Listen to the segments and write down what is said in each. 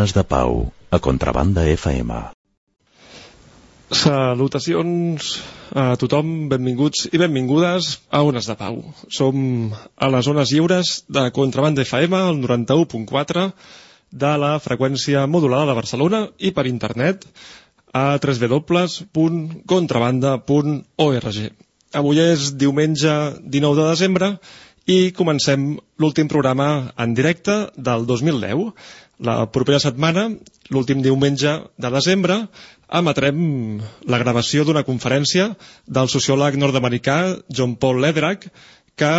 Ones de Pau, a Contrabanda FM. Salutacions a tothom, benvinguts i benvingudes a Ones de Pau. Som a les zones lliures de Contrabanda FM, el 91.4 de la freqüència modulada de Barcelona i per internet a www.contrabanda.org. Avui és diumenge 19 de desembre i comencem l'últim programa en directe del 2010. La propera setmana, l'últim diumenge de desembre, emetrem la gravació d'una conferència del sociòleg nord-americà John Paul Lederach, que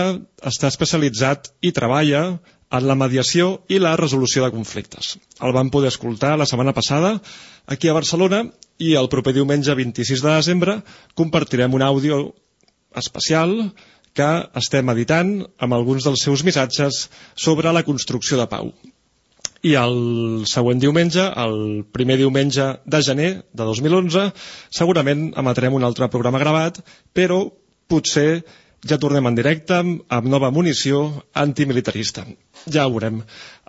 està especialitzat i treballa en la mediació i la resolució de conflictes. El vam poder escoltar la setmana passada aquí a Barcelona i el proper diumenge 26 de desembre compartirem un àudio especial que estem editant amb alguns dels seus missatges sobre la construcció de pau. I el següent diumenge, el primer diumenge de gener de 2011, segurament emetrem un altre programa gravat, però potser ja tornem en directe amb, nova munició antimilitarista. Ja ho veurem.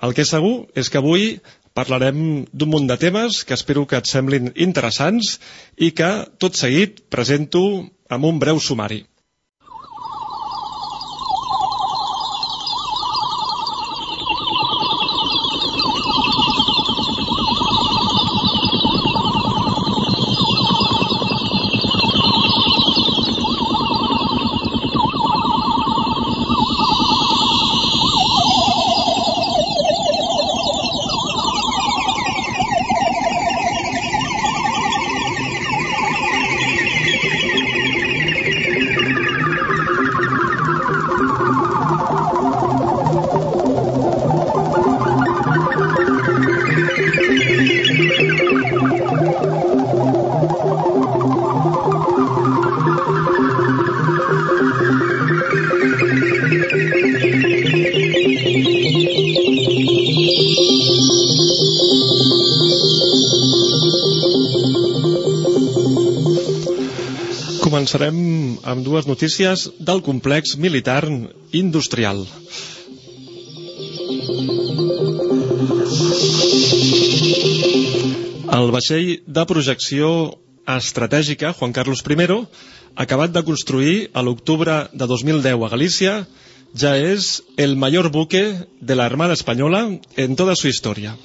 El que és segur és que avui parlarem d'un munt de temes que espero que et semblin interessants i que, tot seguit, presento amb un breu sumari. Dues notícies del complex militar industrial. El vaixell de projecció estratègica Juan Carlos I, acabat de construir a l'octubre de 2010 a Galícia, ja és el major buque de la Armada Espanyola en toda su historia.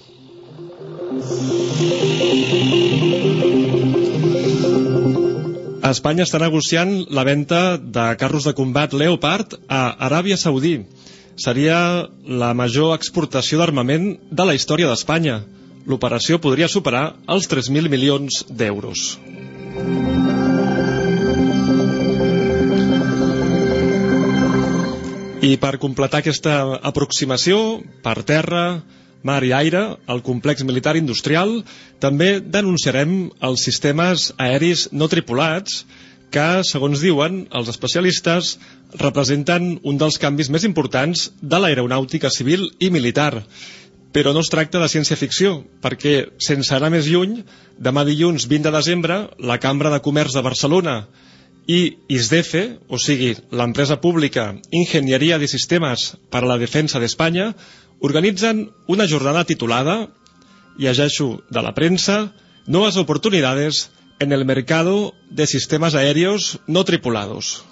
Espanya està negociant la venda de carros de combat Leopard a Aràbia Saudí. Seria la major exportació d'armament de la història d'Espanya. L'operació podria superar els 3.000 milions d'euros. I per completar aquesta aproximació, per terra, mar i aire, el complex militar industrial, també denunciarem els sistemes aeris no tripulats que, segons diuen els especialistes, representen un dels canvis més importants de l'aeronàutica civil i militar. Però no es tracta de ciència-ficció, perquè, sense anar més lluny, demà dilluns 20 de desembre, la Cambra de Comerç de Barcelona i ISDEFE, o sigui, l'empresa pública Ingenieria de Sistemes per a la Defensa d'Espanya, organitzen una jornada titulada, llegeixo de la premsa, Nuevas oportunidades en el mercado de sistemas aéreos no tripulados.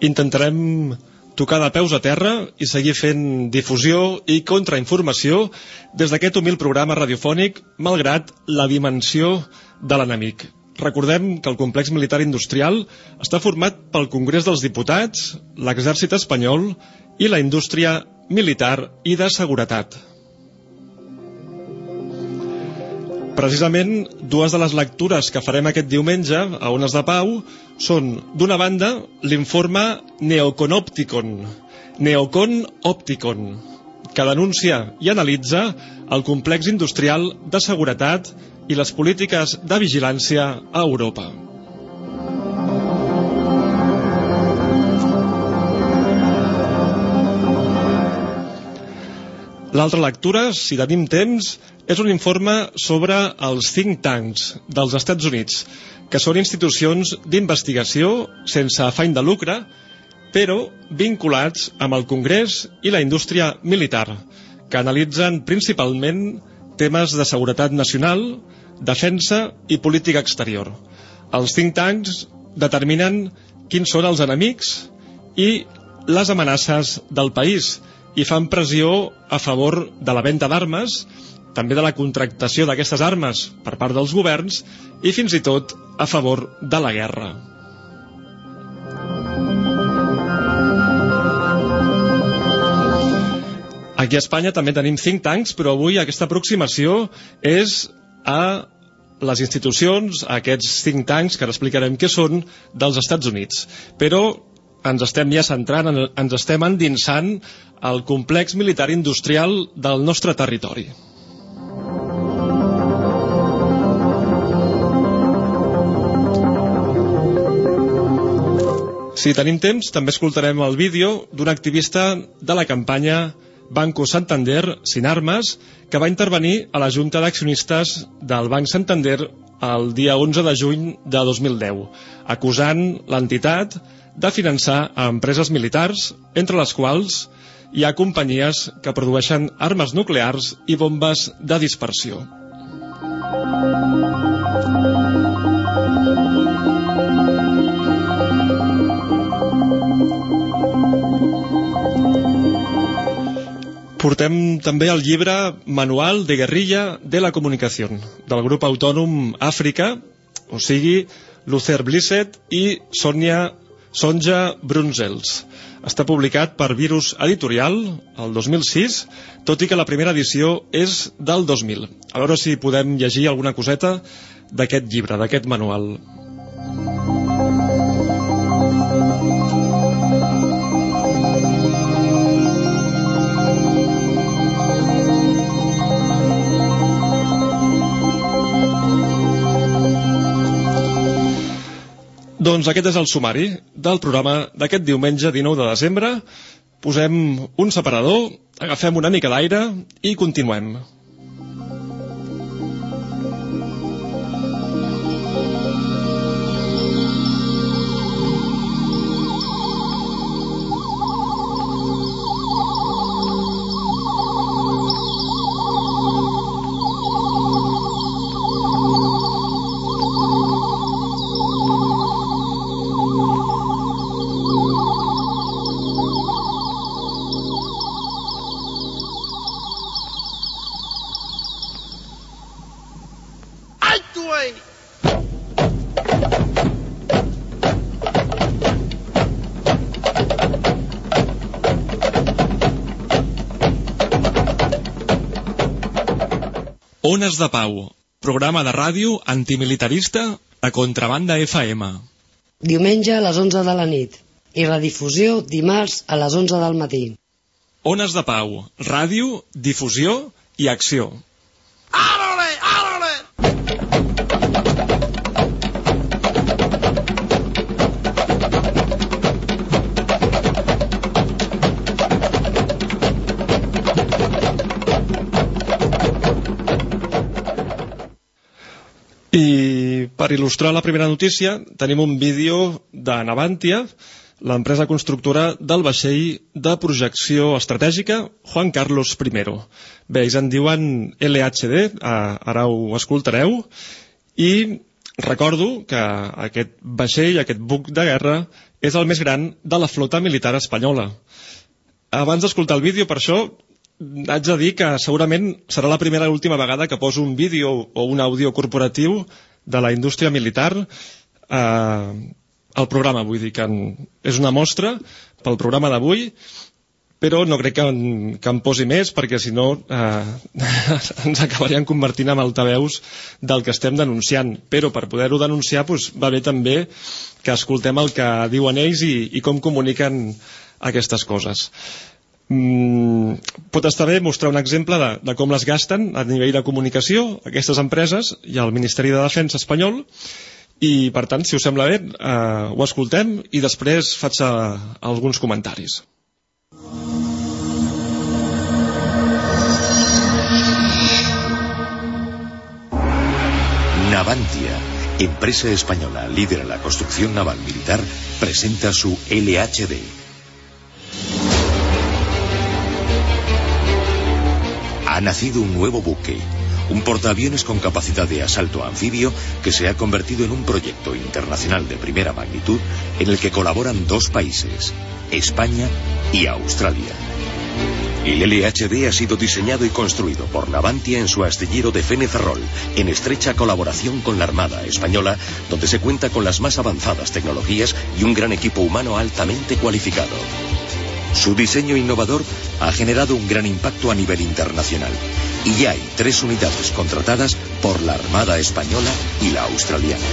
Intentarem tocar de peus a terra i seguir fent difusió i contrainformació des d'aquest humil programa radiofònic, malgrat la dimensió de l'enemic. Recordem que el complex militar industrial està format pel Congrés dels Diputats, l'Exèrcit espanyol i la indústria militar i de seguretat. Precisament, dues de les lectures que farem aquest diumenge a Ones de Pau són, d'una banda, l'informe Neoconopticon, Neocon Opticon, que denuncia i analitza el complex industrial de seguretat i les polítiques de vigilància a Europa. L'altra lectura, si tenim temps, és un informe sobre els think tanks dels Estats Units, que són institucions d'investigació sense afany de lucre, però vinculats amb el Congrés i la indústria militar, que analitzen principalment temes de seguretat nacional, defensa i política exterior. Els think tanks determinen quins són els enemics i les amenaces del país i fan pressió a favor de la venda d'armes, també de la contractació d'aquestes armes per part dels governs i fins i tot a favor de la guerra. Aquí a Espanya també tenim think tanks, però avui aquesta aproximació és a les institucions, a aquests think tanks, que ara explicarem què són, dels Estats Units. Però ens estem ja centrant, en- ens estem endinsant al complex militar industrial del nostre territori. Si tenim temps, també escoltarem el vídeo d'un activista de la campanya Banco Santander Sin Armes, que va intervenir a la Junta d'Accionistes del Banc Santander el dia 11 de juny de 2010, acusant l'entitat de finançar a empreses militars, entre les quals hi ha companyies que produeixen armes nuclears i bombes de dispersió. Portem també el llibre Manual de Guerrilla de la Comunicació del grup autònom Àfrica, o sigui, Luther Blissett i Sonia Sonja Brunzels. Està publicat per Virus Editorial el 2006, tot i que la primera edició és del 2000. A veure si podem llegir alguna coseta d'aquest llibre, d'aquest manual. Doncs aquest és el sumari del programa d'aquest diumenge 19 de desembre. Posem un separador, agafem una mica d'aire i continuem. Ones de Pau, programa de ràdio antimilitarista a Contrabanda FM. Diumenge a les 11 de la nit i redifusió dimarts a les 11 del matí. Ones de Pau, ràdio, difusió i acció. ¡Árale, I per il·lustrar la primera notícia tenim un vídeo de Navantia, l'empresa constructora del vaixell de projecció estratègica Juan Carlos I. Bé, ells en diuen LHD, ara ho escoltareu, i recordo que aquest vaixell, aquest buc de guerra, és el més gran de la flota militar espanyola. Abans d'escoltar el vídeo, per això, haig de dir que segurament serà la primera i última vegada que poso un vídeo o un àudio corporatiu de la indústria militar eh, al programa. Vull dir que en, és una mostra pel programa d'avui, però no crec que en, que en posi més, perquè si no eh, ens acabarien convertint en altaveus del que estem denunciant. Però per poder-ho denunciar doncs, va bé també que escoltem el que diuen ells i, i com comuniquen aquestes coses. Mm, pot estar bé mostrar un exemple de, de com les gasten a nivell de comunicació aquestes empreses i el Ministeri de Defensa espanyol i per tant, si us sembla bé eh, ho escoltem i després faig eh, alguns comentaris Navantia, empresa española líder en la construcción naval militar, presenta su LHD. Ha nacido un nuevo buque, un portaaviones con capacidad de asalto anfibio que se ha convertido en un proyecto internacional de primera magnitud en el que colaboran dos países, España y Australia. El LHD ha sido diseñado y construido por Navantia en su astillero de Feneferrol, en estrecha colaboración con la Armada Española, donde se cuenta con las más avanzadas tecnologías y un gran equipo humano altamente cualificado. Su diseño innovador ha generado un gran impacto a nivel internacional y ya hay tres unidades contratadas por la Armada Española y la Australiana.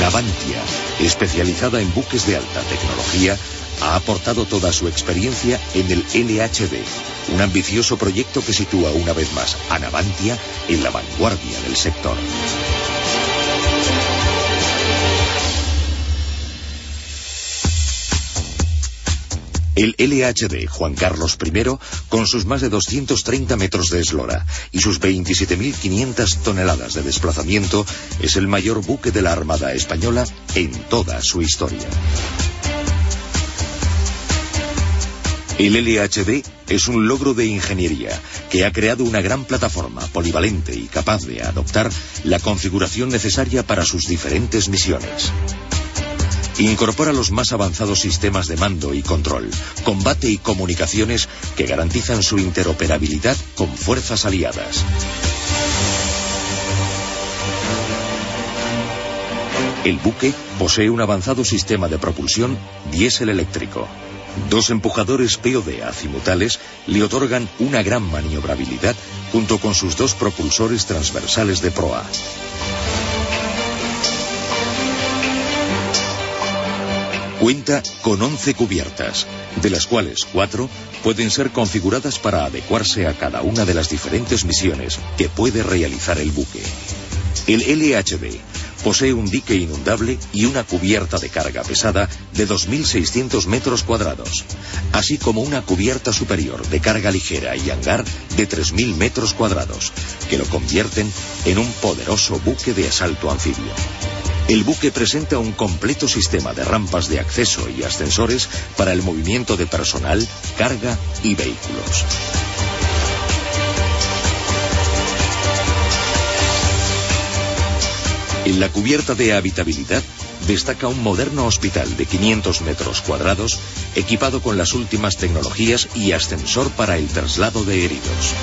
Navantia, especializada en buques de alta tecnología, ha aportado toda su experiencia en el LHD, un ambicioso proyecto que sitúa una vez más a Navantia en la vanguardia del sector. El LHD Juan Carlos I, con sus más de 230 metros de eslora y sus 27.500 toneladas de desplazamiento, es el mayor buque de la Armada Española en toda su historia. El LHD es un logro de ingeniería que ha creado una gran plataforma polivalente y capaz de adoptar la configuración necesaria para sus diferentes misiones. Incorpora los más avanzados sistemas de mando y control, combate y comunicaciones que garantizan su interoperabilidad con fuerzas aliadas. El buque posee un avanzado sistema de propulsión diésel eléctrico. Dos empujadores POD azimutales le otorgan una gran maniobrabilidad junto con sus dos propulsores transversales de proa. Cuenta con 11 cubiertas, de las cuales cuatro pueden ser configuradas para adecuarse a cada una de las diferentes misiones que puede realizar el buque. El LHD Posee un dique inundable y una cubierta de carga pesada de 2.600 metros cuadrados, así como una cubierta superior de carga ligera y hangar de 3.000 metros cuadrados, que lo convierten en un poderoso buque de asalto anfibio. El buque presenta un completo sistema de rampas de acceso y ascensores para el movimiento de personal, carga y vehículos. En la cubierta de habitabilidad destaca un moderno hospital de 500 metros cuadrados equipado con las últimas tecnologías y ascensor para el traslado de heridos.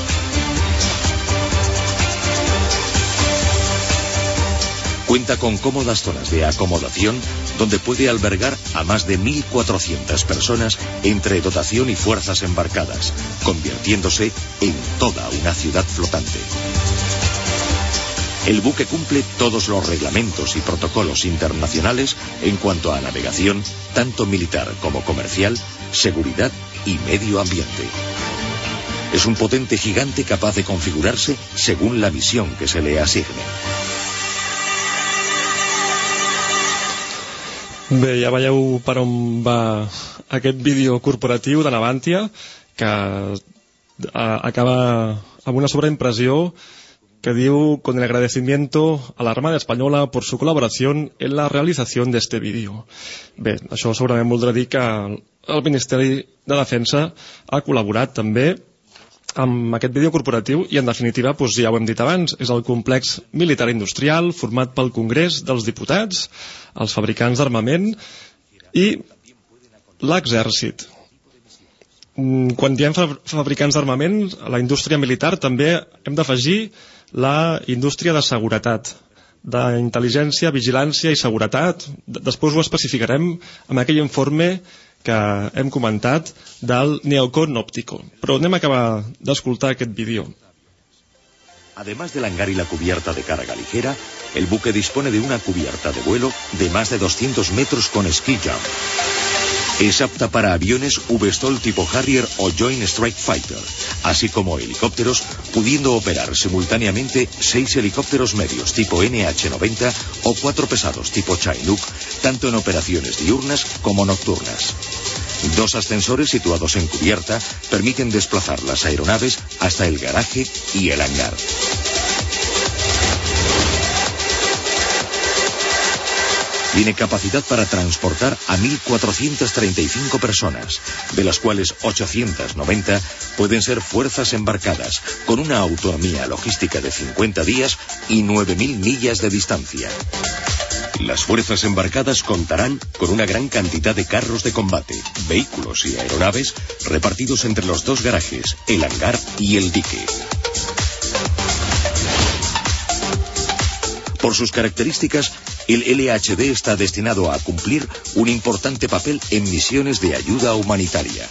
Cuenta con cómodas zonas de acomodación donde puede albergar a más de 1.400 personas entre dotación y fuerzas embarcadas, convirtiéndose en toda una ciudad flotante. El buque cumple todos los reglamentos y protocolos internacionales en cuanto a navegación, tanto militar como comercial, seguridad y medio ambiente. Es un potente gigante capaz de configurarse según la misión que se le asigne. Bé, ja veieu per on va aquest vídeo corporatiu de Navantia, que eh, acaba amb una sobreimpressió que diu con el agradecimiento a la Armada Española por su colaboración en la realización de este vídeo. Bé, això segurament voldrà dir que el Ministeri de Defensa ha col·laborat també amb aquest vídeo corporatiu i en definitiva doncs, ja ho hem dit abans és el complex militar industrial format pel Congrés dels Diputats els fabricants d'armament i l'exèrcit. Mm, quan diem fa- fabricants d'armament a la indústria militar també hem d'afegir la indústria de seguretat d'intel·ligència, vigilància i seguretat. Després ho especificarem amb aquell informe que hem comentat del Neocon Óptico però anem a acabar d'escoltar aquest vídeo Además del hangar y la cubierta de carga ligera, el buque dispone de una cubierta de vuelo de más de 200 metros con ski jump. Es apta para aviones V-STOL tipo Harrier o Joint Strike Fighter, así como helicópteros, pudiendo operar simultáneamente seis helicópteros medios tipo NH-90 o cuatro pesados tipo Chinook, tanto en operaciones diurnas como nocturnas. Dos ascensores situados en cubierta permiten desplazar las aeronaves hasta el garaje y el hangar. Tiene capacidad para transportar a 1.435 personas, de las cuales 890 pueden ser fuerzas embarcadas, con una autonomía logística de 50 días y 9.000 millas de distancia. Las fuerzas embarcadas contarán con una gran cantidad de carros de combate, vehículos y aeronaves repartidos entre los dos garajes, el hangar y el dique. Por sus características, el LHD está destinado a cumplir un importante papel en misiones de ayuda humanitaria.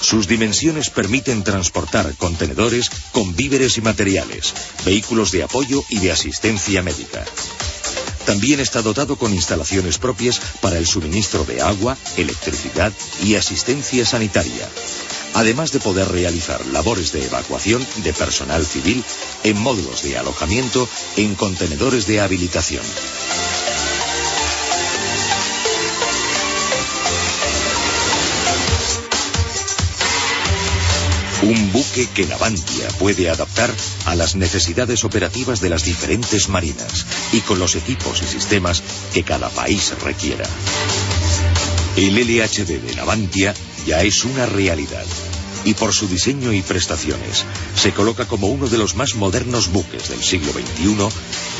Sus dimensiones permiten transportar contenedores con víveres y materiales, vehículos de apoyo y de asistencia médica. También está dotado con instalaciones propias para el suministro de agua, electricidad y asistencia sanitaria, además de poder realizar labores de evacuación de personal civil en módulos de alojamiento en contenedores de habilitación. Un buque que Navantia puede adaptar a las necesidades operativas de las diferentes marinas y con los equipos y sistemas que cada país requiera. El LHD de Navantia ya es una realidad y por su diseño y prestaciones se coloca como uno de los más modernos buques del siglo XXI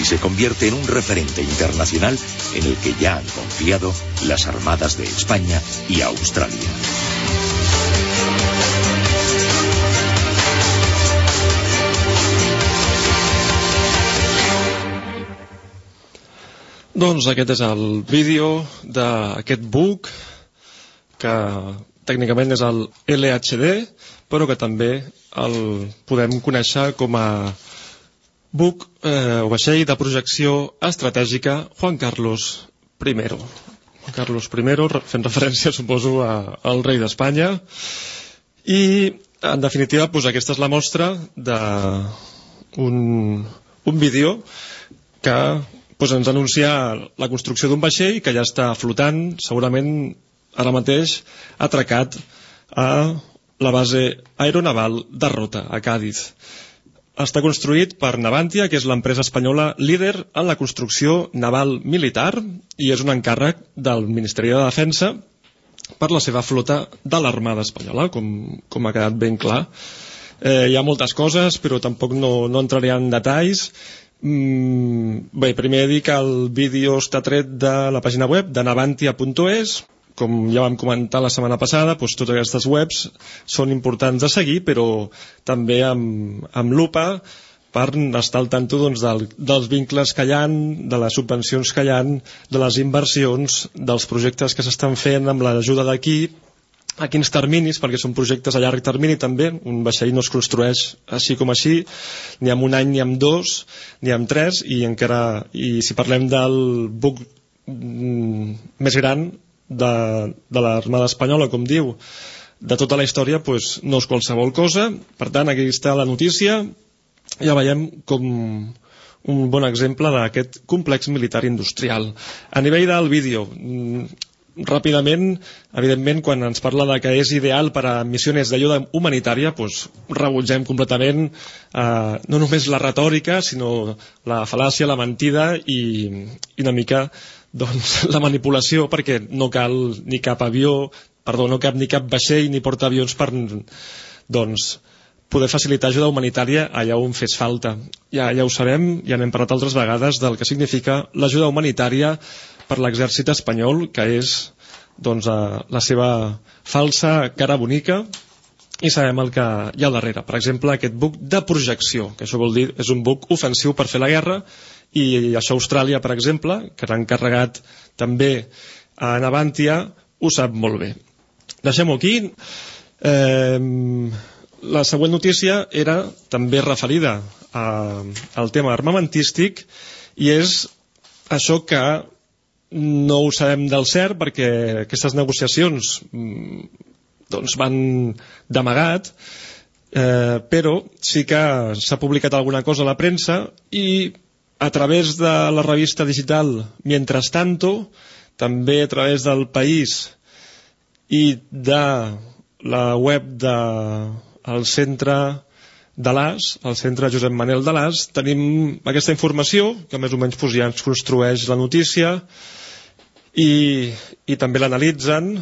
y se convierte en un referente internacional en el que ya han confiado las armadas de España y Australia. Doncs aquest és el vídeo d'aquest book que tècnicament és el LHD però que també el podem conèixer com a buc eh, o vaixell de projecció estratègica Juan Carlos I Juan Carlos I fent referència suposo a- al rei d'Espanya. I en definitiva doncs, aquesta és la mostra d'un un vídeo que doncs ens anuncia la construcció d'un vaixell que ja està flotant, segurament ara mateix atracat a la base aeronaval de Rota, a Càdiz. Està construït per Navantia, que és l'empresa espanyola líder en la construcció naval militar i és un encàrrec del Ministeri de Defensa per la seva flota de l'Armada Espanyola, com, com ha quedat ben clar. Eh, hi ha moltes coses, però tampoc no, no entraré en detalls. Mm, bé, primer dir que el vídeo està tret de la pàgina web de navantia.es, com ja vam comentar la setmana passada, doncs totes aquestes webs són importants de seguir, però també amb, amb lupa per estar al tanto doncs, del, dels vincles que hi ha, de les subvencions que hi ha, de les inversions, dels projectes que s'estan fent amb l'ajuda d'aquí, a quins terminis, perquè són projectes a llarg termini també, un vaixell no es construeix així com així, ni amb un any ni amb dos, ni amb tres, i encara, i si parlem del buc mm, més gran de, de l'Armada Espanyola, com diu, de tota la història, doncs no és qualsevol cosa, per tant aquí està la notícia, ja veiem com un bon exemple d'aquest complex militar industrial. A nivell del vídeo, mm, ràpidament, evidentment, quan ens parla de que és ideal per a missions d'ajuda humanitària, doncs rebutgem completament eh, no només la retòrica, sinó la fal·làcia, la mentida i, i una mica doncs, la manipulació, perquè no cal ni cap avió, perdó, no cap ni cap vaixell ni portaavions per doncs, poder facilitar ajuda humanitària allà on fes falta. Ja, ja ho sabem, ja n'hem parlat altres vegades del que significa l'ajuda humanitària per l'exèrcit espanyol, que és doncs, eh, la seva falsa cara bonica i sabem el que hi ha darrere. Per exemple, aquest buc de projecció, que això vol dir és un buc ofensiu per fer la guerra, i això Austràlia, per exemple, que l'ha encarregat també a Navantia, ho sap molt bé. Deixem-ho aquí. Eh, la següent notícia era també referida a, al tema armamentístic i és això que no ho sabem del cert perquè aquestes negociacions mm, doncs van d'amagat eh, però sí que s'ha publicat alguna cosa a la premsa i a través de la revista digital Mientras Tanto també a través del País i de la web del de, centre de l'AS, el centre Josep Manel de l'AS, tenim aquesta informació que més o menys ja ens construeix la notícia i, i també l'analitzen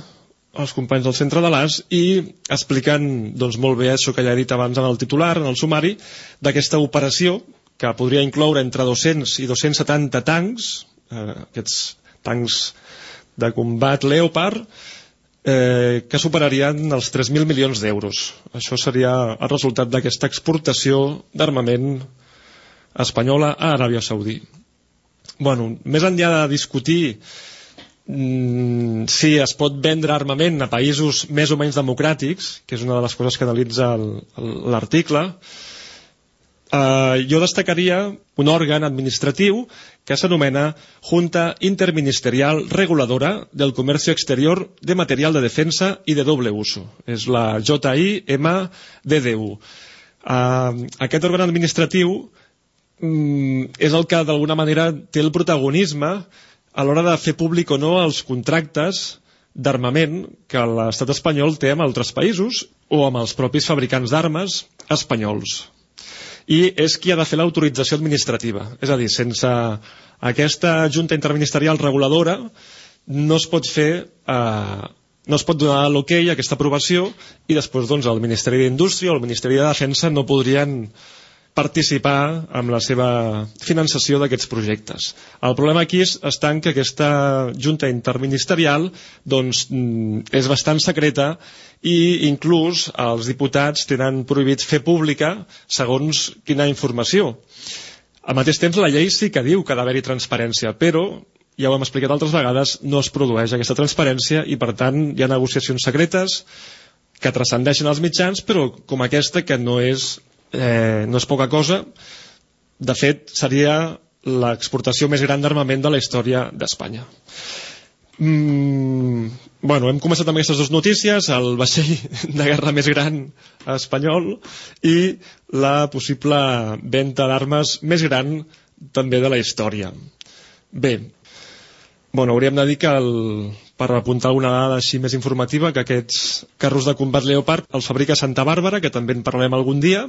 els companys del centre de l'AS i expliquen doncs, molt bé això que ja he dit abans en el titular, en el sumari, d'aquesta operació que podria incloure entre 200 i 270 tancs, eh, aquests tancs de combat Leopard, eh, que superarien els 3.000 milions d'euros. Això seria el resultat d'aquesta exportació d'armament espanyola a Aràbia Saudí. Bueno, més enllà de discutir mm, si es pot vendre armament a països més o menys democràtics, que és una de les coses que analitza l'article, eh, jo destacaria un òrgan administratiu que s'anomena Junta Interministerial Reguladora del Comercio Exterior de Material de Defensa i de Doble Uso. És la JIMDDU. Eh, aquest òrgan administratiu mm, és el que d'alguna manera té el protagonisme a l'hora de fer públic o no els contractes d'armament que l'estat espanyol té amb altres països o amb els propis fabricants d'armes espanyols. I és qui ha de fer l'autorització administrativa. És a dir, sense aquesta junta interministerial reguladora no es pot fer eh, no es pot donar l'hoquei okay a aquesta aprovació i després doncs, el Ministeri d'Indústria o el Ministeri de Defensa no podrien participar amb la seva finançació d'aquests projectes. El problema aquí és, està en que aquesta junta interministerial doncs, mm, és bastant secreta i inclús els diputats tenen prohibit fer pública segons quina informació. Al mateix temps, la llei sí que diu que ha d'haver-hi transparència, però ja ho hem explicat altres vegades, no es produeix aquesta transparència i, per tant, hi ha negociacions secretes que transcendeixen els mitjans, però com aquesta que no és eh, no és poca cosa. De fet, seria l'exportació més gran d'armament de la història d'Espanya. Mm, bueno, hem començat amb aquestes dues notícies, el vaixell de guerra més gran espanyol i la possible venda d'armes més gran també de la història. Bé, bueno, hauríem de dir que el, per apuntar alguna dada així més informativa, que aquests carros de combat Leopard els fabrica Santa Bàrbara, que també en parlarem algun dia,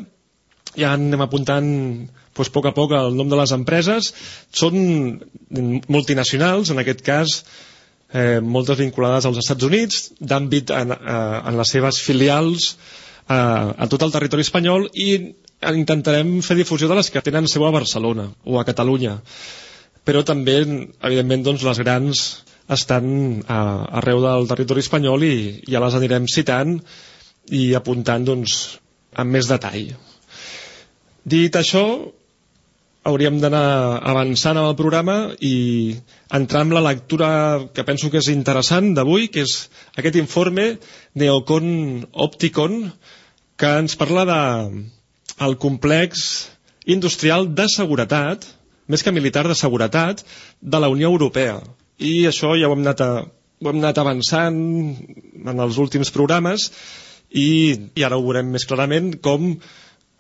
ja anem apuntant doncs, a poc a poc el nom de les empreses. Són multinacionals, en aquest cas, eh, moltes vinculades als Estats Units, d'àmbit en, eh, en les seves filials eh, a tot el territori espanyol i intentarem fer difusió de les que tenen seu a Barcelona o a Catalunya. Però també, evidentment, doncs, les grans estan a, arreu del territori espanyol i ja les anirem citant i apuntant doncs, amb més detall. Dit això, hauríem d'anar avançant amb el programa i entrar en la lectura que penso que és interessant d'avui, que és aquest informe Neocon Opticon, que ens parla de el complex industrial de seguretat, més que militar de seguretat, de la Unió Europea. I això ja ho hem anat, a, ho hem anat avançant en els últims programes i, i ara ho veurem més clarament com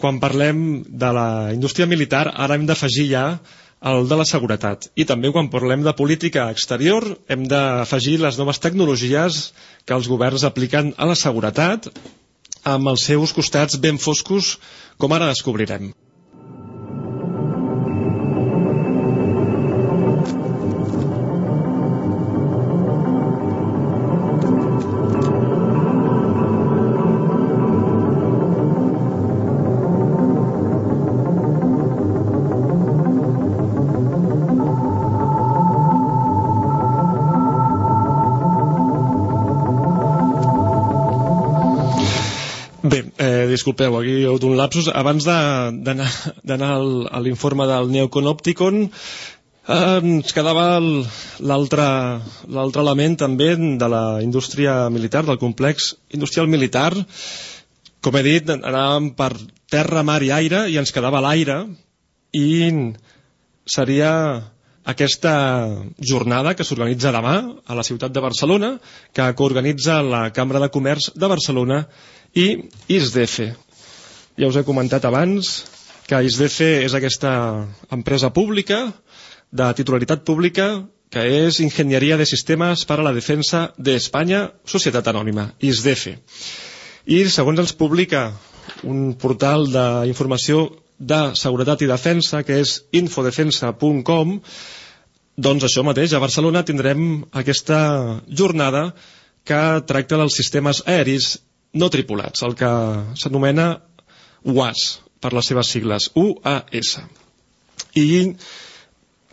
quan parlem de la indústria militar ara hem d'afegir ja el de la seguretat. I també quan parlem de política exterior hem d'afegir les noves tecnologies que els governs apliquen a la seguretat amb els seus costats ben foscos, com ara descobrirem. Disculpeu, aquí hi ha hagut un lapsus. Abans d'anar a l'informe del Neocon Opticon, eh, ens quedava l'altre element també de la indústria militar, del complex industrial militar. Com he dit, anàvem per terra, mar i aire, i ens quedava l'aire, i seria aquesta jornada que s'organitza demà a la ciutat de Barcelona, que coorganitza la Cambra de Comerç de Barcelona i ISDF. Ja us he comentat abans que ISDF és aquesta empresa pública de titularitat pública que és Ingenieria de Sistemes para la Defensa de Espanya, Societat Anònima, ISDF. I segons ens publica un portal d'informació de seguretat i defensa que és infodefensa.com doncs això mateix, a Barcelona tindrem aquesta jornada que tracta dels sistemes aeris no tripulats, el que s'anomena UAS, per les seves sigles, UAS. I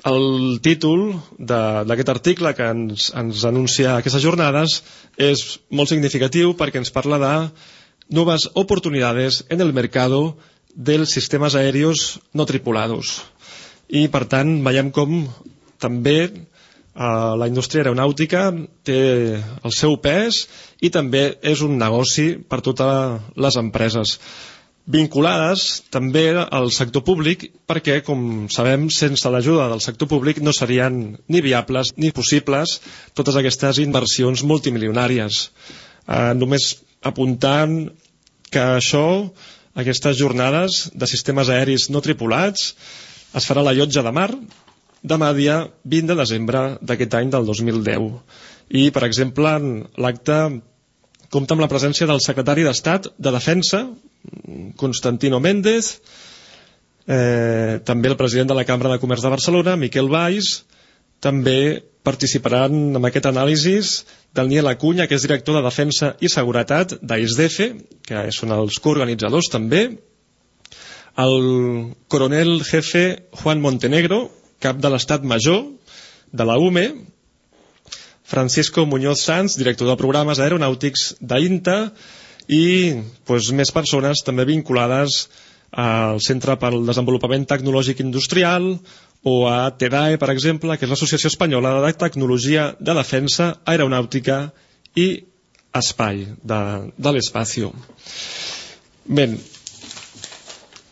el títol d'aquest article que ens, ens anuncia aquestes jornades és molt significatiu perquè ens parla de nuevas oportunidades en el mercado dels sistemes aèrios no tripulados. I, per tant, veiem com també eh, la indústria aeronàutica té el seu pes i també és un negoci per totes les empreses vinculades també al sector públic perquè, com sabem, sense l'ajuda del sector públic no serien ni viables ni possibles totes aquestes inversions multimilionàries. Eh, només apuntant que això, aquestes jornades de sistemes aeris no tripulats, es farà a la llotja de mar demà dia 20 de desembre d'aquest any del 2010. I, per exemple, l'acte compta amb la presència del secretari d'Estat de Defensa, Constantino Méndez, eh, també el president de la Cambra de Comerç de Barcelona, Miquel Valls, també participaran en aquest anàlisi del Niel Acuña, que és director de Defensa i Seguretat d'AISDF, que són els coorganitzadors també, el coronel jefe Juan Montenegro, cap de l'Estat Major de la UME, Francisco Muñoz Sanz, director de programes aeronàutics d'INTA, i pues, més persones també vinculades al Centre per al Desenvolupament Tecnològic Industrial o a TEDAE, per exemple, que és l'Associació Espanyola de Tecnologia de Defensa Aeronàutica i Espai de, de l'Espacio. Bé,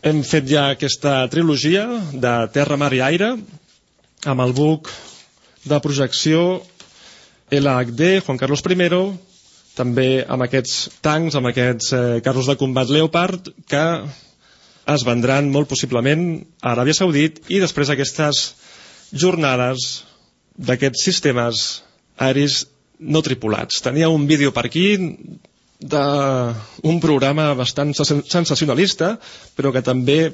hem fet ja aquesta trilogia de Terra, Mar i Aire amb el buc de projecció LHD, Juan Carlos I, també amb aquests tancs, amb aquests eh, carros de combat Leopard, que es vendran molt possiblement a Aràbia Saudit i després aquestes jornades d'aquests sistemes aeris no tripulats. Tenia un vídeo per aquí d'un programa bastant sens- sensacionalista, però que també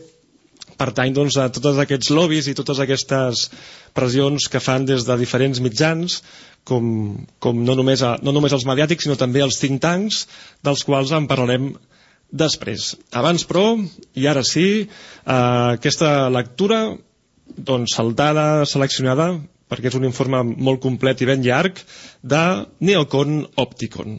pertany doncs, a tots aquests lobbies i totes aquestes pressions que fan des de diferents mitjans, com, com no, només a, no només els mediàtics, sinó també els think tanks, dels quals en parlarem després. Abans, però, i ara sí, eh, aquesta lectura doncs, saltada, seleccionada, perquè és un informe molt complet i ben llarg, de Neocon Opticon.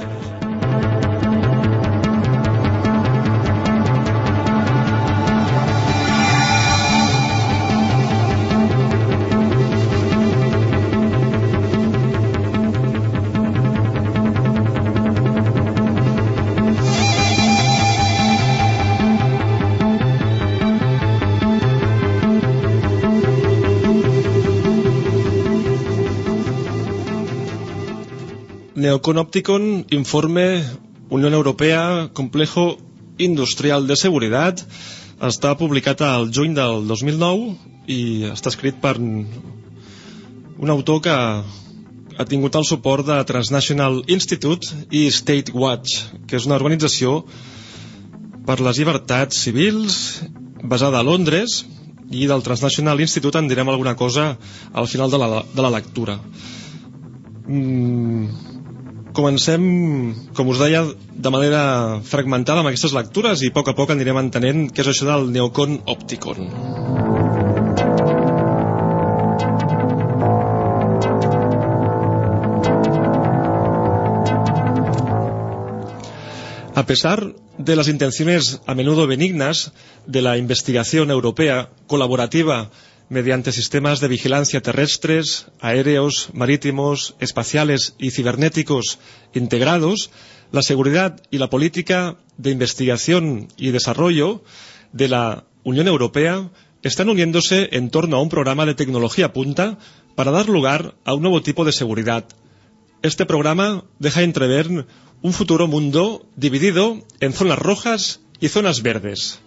de Pau, punt, contrabanda, punt, ORG. Neocon Opticon, informe Unión Europea, Complejo Industrial de Seguretat, està publicat al juny del 2009 i està escrit per un autor que ha tingut el suport de Transnational Institute i State Watch, que és una organització per les llibertats civils basada a Londres i del Transnational Institute en direm alguna cosa al final de la, de la lectura. Mm, comencem, com us deia, de manera fragmentada amb aquestes lectures i a poc a poc anirem entenent què és això del Neocon Opticon. A pesar de las intenciones a menudo benignas de la investigación europea colaborativa mediante sistemas de vigilancia terrestres, aéreos, marítimos, espaciales y cibernéticos integrados, la seguridad y la política de investigación y desarrollo de la Unión Europea están uniéndose en torno a un programa de tecnología punta para dar lugar a un nuevo tipo de seguridad. Este programa deja entrever un futuro mundo dividido en zonas rojas y zonas verdes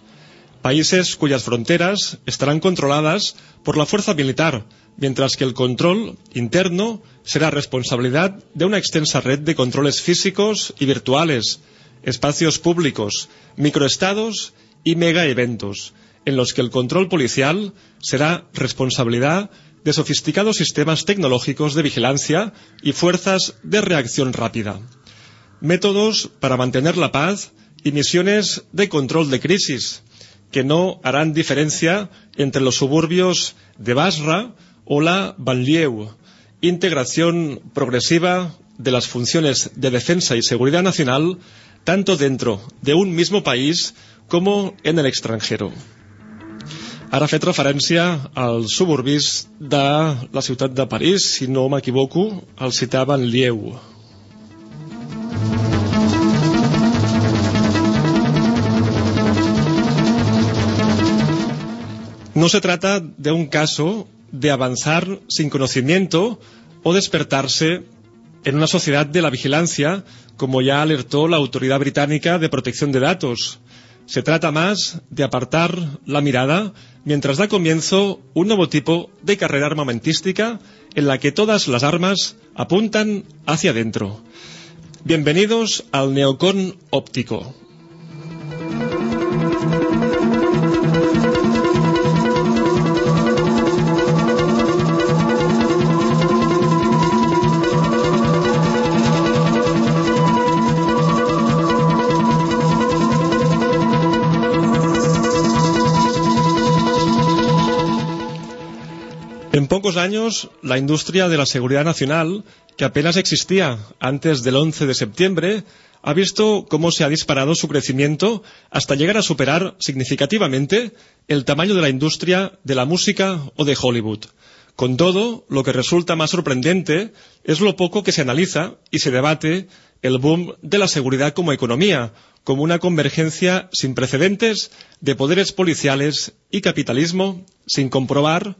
países cuyas fronteras estarán controladas por la fuerza militar, mientras que el control interno será responsabilidad de una extensa red de controles físicos y virtuales, espacios públicos, microestados y megaeventos, en los que el control policial será responsabilidad de sofisticados sistemas tecnológicos de vigilancia y fuerzas de reacción rápida. Métodos para mantener la paz y misiones de control de crisis, que no harán diferencia entre los suburbios de Basra o la banlieue. Integración progresiva de las funciones de defensa y seguridad nacional tanto dentro de un mismo país como en el extranjero. Ara ha fet referència als suburbis de la ciutat de París, si no m'equivoco, el citava en Lieu. No se trata de un caso de avanzar sin conocimiento o despertarse en una sociedad de la vigilancia, como ya alertó la Autoridad Británica de Protección de Datos. Se trata más de apartar la mirada mientras da comienzo un nuevo tipo de carrera armamentística en la que todas las armas apuntan hacia adentro. Bienvenidos al Neocon Óptico. En pocos años, la industria de la seguridad nacional que apenas existía antes del 11 de septiembre, ha visto cómo se ha disparado su crecimiento hasta llegar a superar significativamente el tamaño de la industria de la música o de Hollywood. Con todo, lo que resulta más sorprendente es lo poco que se analiza y se debate el boom de la seguridad como economía, como una convergencia sin precedentes de poderes policiales y capitalismo, sin comprobar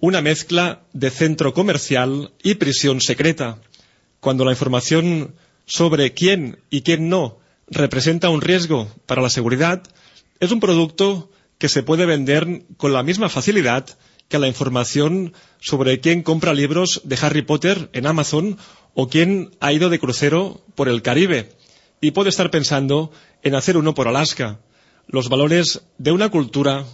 una mezcla de centro comercial y prisión secreta. Cuando la información sobre quién y quién no representa un riesgo para la seguridad, es un producto que se puede vender con la misma facilidad que la información sobre quién compra libros de Harry Potter en Amazon o quién ha ido de crucero por el Caribe y puede estar pensando en hacer uno por Alaska. Los valores de una cultura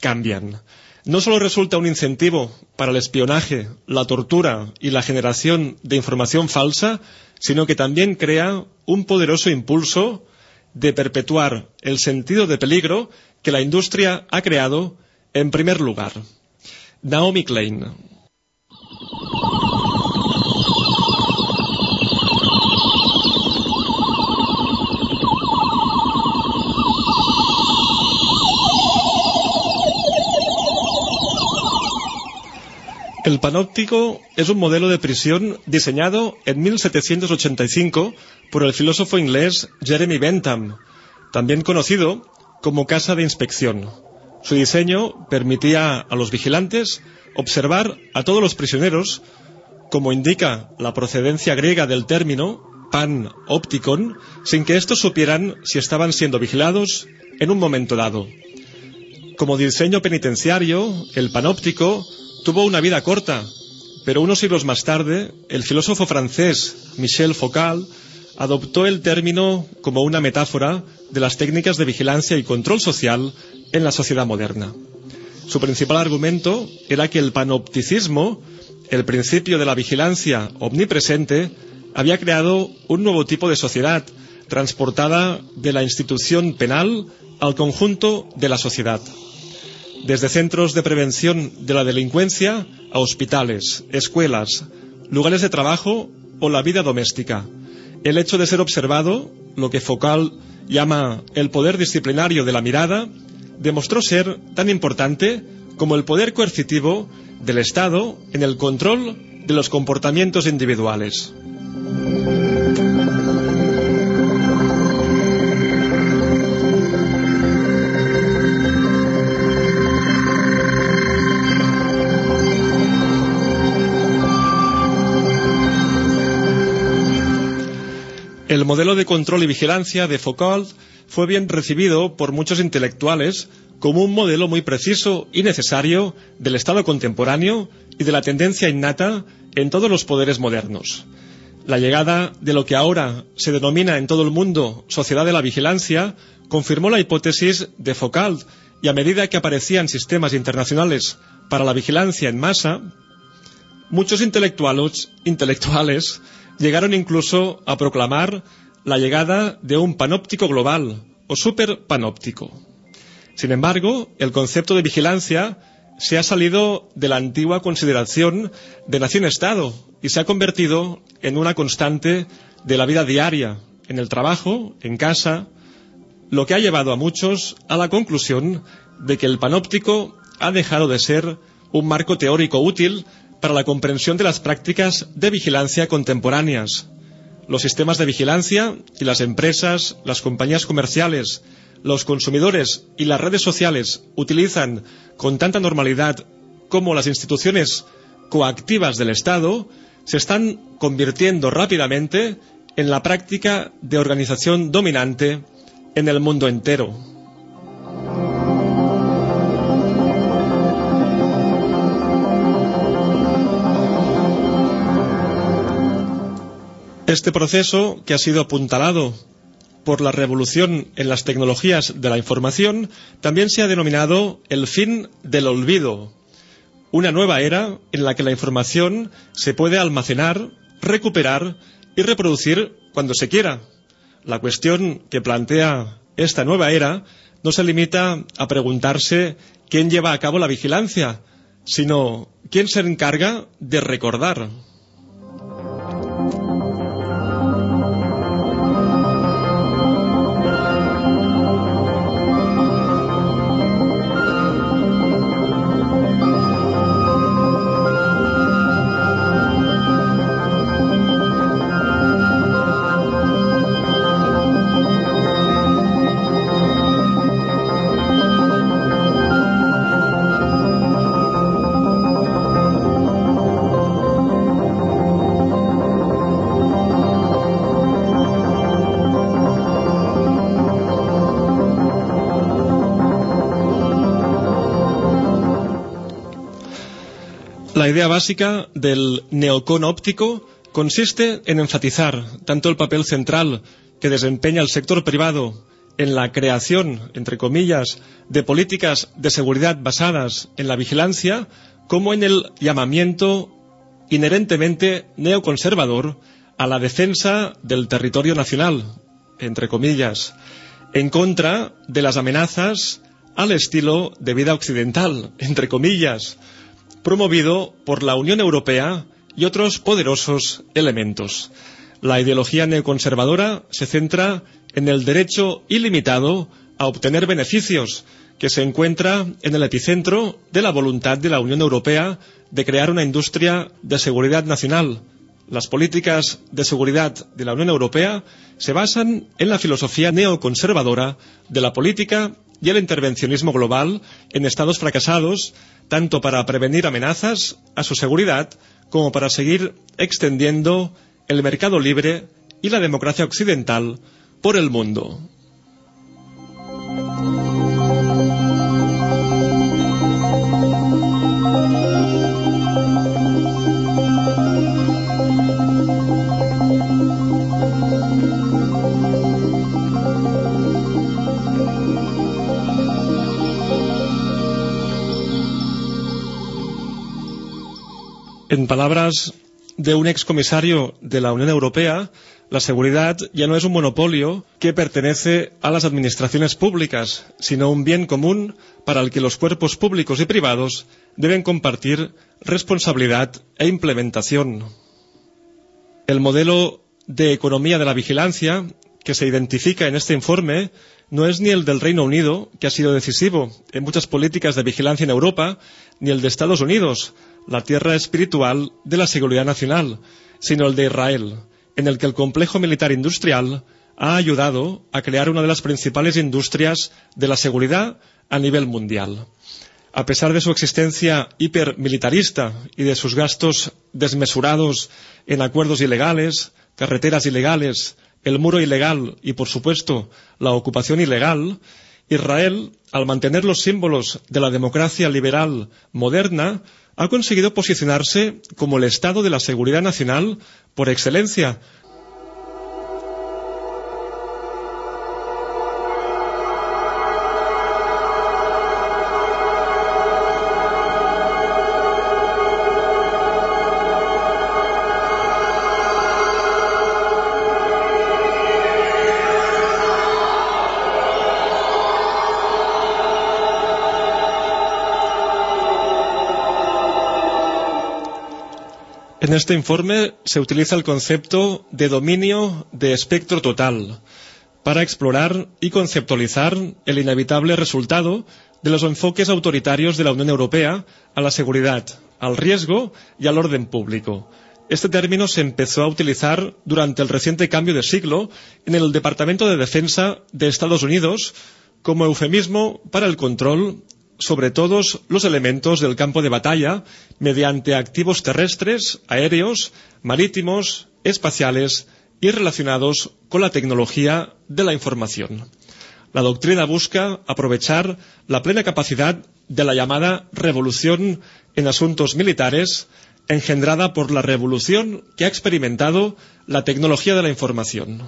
cambian. No solo resulta un incentivo para el espionaje, la tortura y la generación de información falsa, sino que también crea un poderoso impulso de perpetuar el sentido de peligro que la industria ha creado en primer lugar. Naomi Klein. El panóptico es un modelo de prisión diseñado en 1785 por el filósofo inglés Jeremy Bentham, también conocido como casa de inspección. Su diseño permitía a los vigilantes observar a todos los prisioneros, como indica la procedencia griega del término pan opticon, sin que estos supieran si estaban siendo vigilados en un momento dado. Como diseño penitenciario, el panóptico tuvo una vida corta, pero unos siglos más tarde, el filósofo francés Michel Foucault adoptó el término como una metáfora de las técnicas de vigilancia y control social en la sociedad moderna. Su principal argumento era que el panopticismo, el principio de la vigilancia omnipresente, había creado un nuevo tipo de sociedad, transportada de la institución penal al conjunto de la sociedad. Desde centros de prevención de la delincuencia a hospitales, escuelas, lugares de trabajo o la vida doméstica. El hecho de ser observado, lo que Foucault llama el poder disciplinario de la mirada, demostró ser tan importante como el poder coercitivo del Estado en el control de los comportamientos individuales. Modelo de control y vigilancia de Foucault fue bien recibido por muchos intelectuales como un modelo muy preciso y necesario del Estado contemporáneo y de la tendencia innata en todos los poderes modernos. La llegada de lo que ahora se denomina en todo el mundo sociedad de la vigilancia confirmó la hipótesis de Foucault y a medida que aparecían sistemas internacionales para la vigilancia en masa, muchos intelectuales, intelectuales llegaron incluso a proclamar la llegada de un panóptico global o superpanóptico. Sin embargo, el concepto de vigilancia se ha salido de la antigua consideración de nación-estado y se ha convertido en una constante de la vida diaria, en el trabajo, en casa, lo que ha llevado a muchos a la conclusión de que el panóptico ha dejado de ser un marco teórico útil para la comprensión de las prácticas de vigilancia contemporáneas. Los sistemas de vigilancia y las empresas, las compañías comerciales, los consumidores y las redes sociales utilizan con tanta normalidad como las instituciones coactivas del Estado se están convirtiendo rápidamente en la práctica de organización dominante en el mundo entero. Este proceso, que ha sido apuntalado por la revolución en las tecnologías de la información, también se ha denominado el fin del olvido, una nueva era en la que la información se puede almacenar, recuperar y reproducir cuando se quiera. La cuestión que plantea esta nueva era no se limita a preguntarse quién lleva a cabo la vigilancia, sino quién se encarga de recordar. La idea básica del neocono óptico consiste en enfatizar tanto el papel central que desempeña el sector privado en la creación, entre comillas, de políticas de seguridad basadas en la vigilancia, como en el llamamiento inherentemente neoconservador a la defensa del territorio nacional, entre comillas, en contra de las amenazas al estilo de vida occidental, entre comillas, promovido por la Unión Europea y otros poderosos elementos. La ideología neoconservadora se centra en el derecho ilimitado a obtener beneficios, que se encuentra en el epicentro de la voluntad de la Unión Europea de crear una industria de seguridad nacional. Las políticas de seguridad de la Unión Europea se basan en la filosofía neoconservadora de la política y el intervencionismo global en estados fracasados, tanto para prevenir amenazas a su seguridad como para seguir extendiendo el mercado libre y la democracia occidental por el mundo. En palabras de un excomisario de la Unión Europea, la seguridad ya no es un monopolio que pertenece a las administraciones públicas, sino un bien común para el que los cuerpos públicos y privados deben compartir responsabilidad e implementación. El modelo de economía de la vigilancia que se identifica en este informe no es ni el del Reino Unido, que ha sido decisivo en muchas políticas de vigilancia en Europa, ni el de Estados Unidos, la tierra espiritual de la seguridad nacional, sino el de Israel, en el que el complejo militar industrial ha ayudado a crear una de las principales industrias de la seguridad a nivel mundial. A pesar de su existencia hipermilitarista y de sus gastos desmesurados en acuerdos ilegales, carreteras ilegales, el muro ilegal y, por supuesto, la ocupación ilegal, Israel, al mantener los símbolos de la democracia liberal moderna, ha conseguido posicionarse como el Estado de la seguridad nacional por excelencia. En este informe se utiliza el concepto de dominio de espectro total para explorar y conceptualizar el inevitable resultado de los enfoques autoritarios de la Unión Europea a la seguridad, al riesgo y al orden público. Este término se empezó a utilizar durante el reciente cambio de siglo en el Departamento de Defensa de Estados Unidos como eufemismo para el control sobre todos los elementos del campo de batalla mediante activos terrestres, aéreos, marítimos, espaciales y relacionados con la tecnología de la información. La doctrina busca aprovechar la plena capacidad de la llamada revolución en asuntos militares engendrada por la revolución que ha experimentado la tecnología de la información.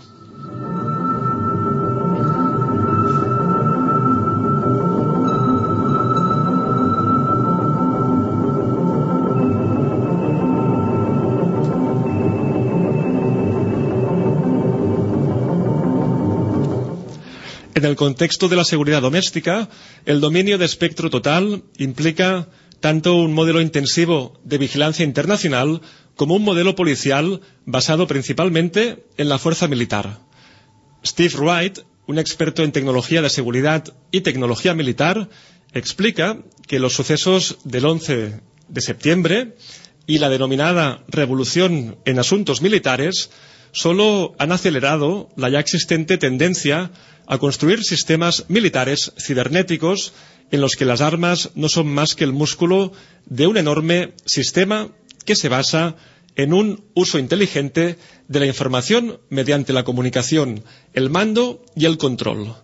El contexto de la seguridad doméstica, el dominio de espectro total implica tanto un modelo intensivo de vigilancia internacional como un modelo policial basado principalmente en la fuerza militar. Steve Wright, un experto en tecnología de seguridad y tecnología militar, explica que los sucesos del 11 de septiembre y la denominada revolución en asuntos militares solo han acelerado la ya existente tendencia a construir sistemas militares cibernéticos en los que las armas no son más que el músculo de un enorme sistema que se basa en un uso inteligente de la información mediante la comunicación, el mando y el control.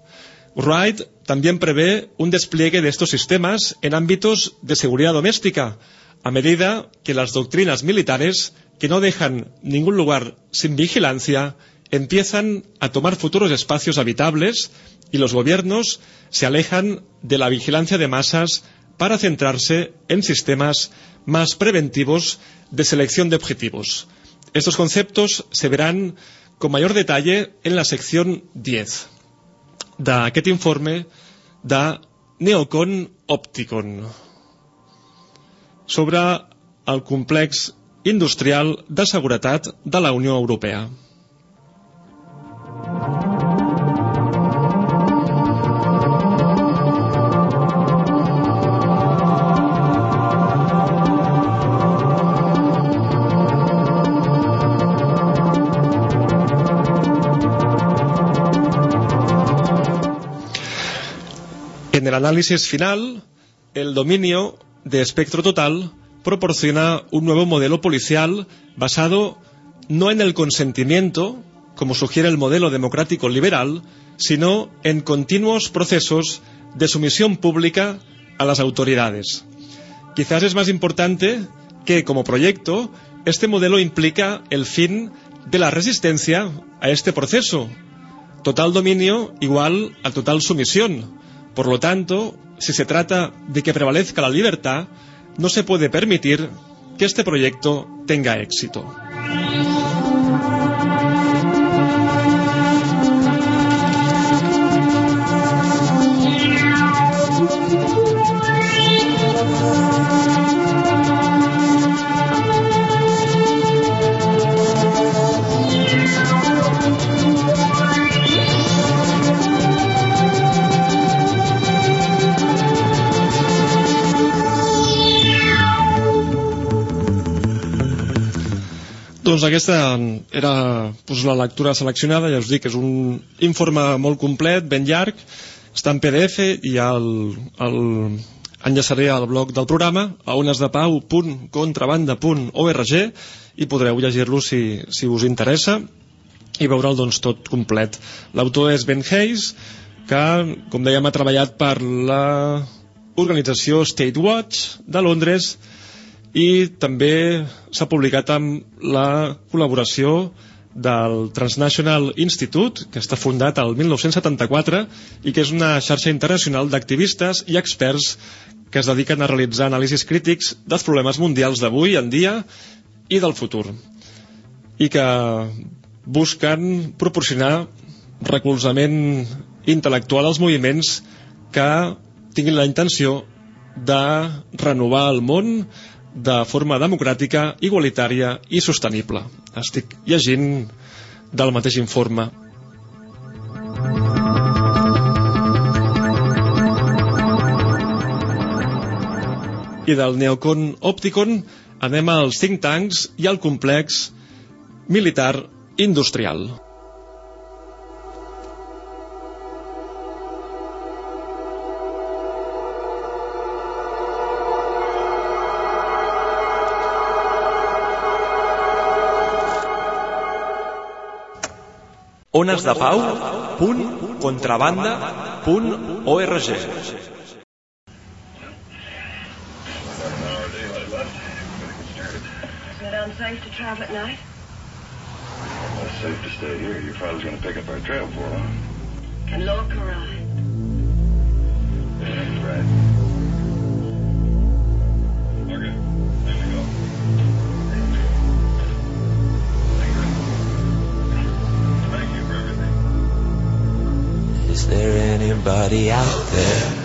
Wright también prevé un despliegue de estos sistemas en ámbitos de seguridad doméstica, a medida que las doctrinas militares, que no dejan ningún lugar sin vigilancia, empiezan a tomar futuros espacios habitables y los gobiernos se alejan de la vigilancia de masas para centrarse en sistemas más preventivos de selección de objetivos. Estos conceptos se verán con mayor detalle en la sección 10 d'aquest informe de Neocon Opticon sobre el complex industrial de seguretat de la Unió Europea. El análisis final, el dominio de espectro total proporciona un nuevo modelo policial basado no en el consentimiento, como sugiere el modelo democrático liberal, sino en continuos procesos de sumisión pública a las autoridades. Quizás es más importante que, como proyecto, este modelo implica el fin de la resistencia a este proceso. Total dominio igual a total sumisión. Por lo tanto, si se trata de que prevalezca la libertad, no se puede permitir que este proyecto tenga éxito. Doncs aquesta era doncs, la lectura seleccionada, ja us dic, és un informe molt complet, ben llarg, està en PDF i el, el enllaçaré al blog del programa a onesdepau.contrabanda.org i podreu llegir-lo si, si us interessa i veure'l doncs, tot complet. L'autor és Ben Hayes, que, com dèiem, ha treballat per la organització State Watch de Londres també s'ha publicat amb la col·laboració del Transnational Institute, que està fundat el 1974 i que és una xarxa internacional d'activistes i experts que es dediquen a realitzar anàlisis crítics dels problemes mundials d'avui en dia i del futur. I que busquen proporcionar recolzament intel·lectual als moviments que tinguin la intenció de renovar el món de forma democràtica, igualitària i sostenible. Estic llegint del mateix informe. I del Neocon Opticon anem als think tanks i al complex militar industrial. Ones de Pau punt contrabanda punt org Is it unsafe to travel at night? Well, it's safe to stay here. Your father's going to pick up our trail for us. Can Lorca ride? Yeah, that's right. Okay, Is there anybody out there?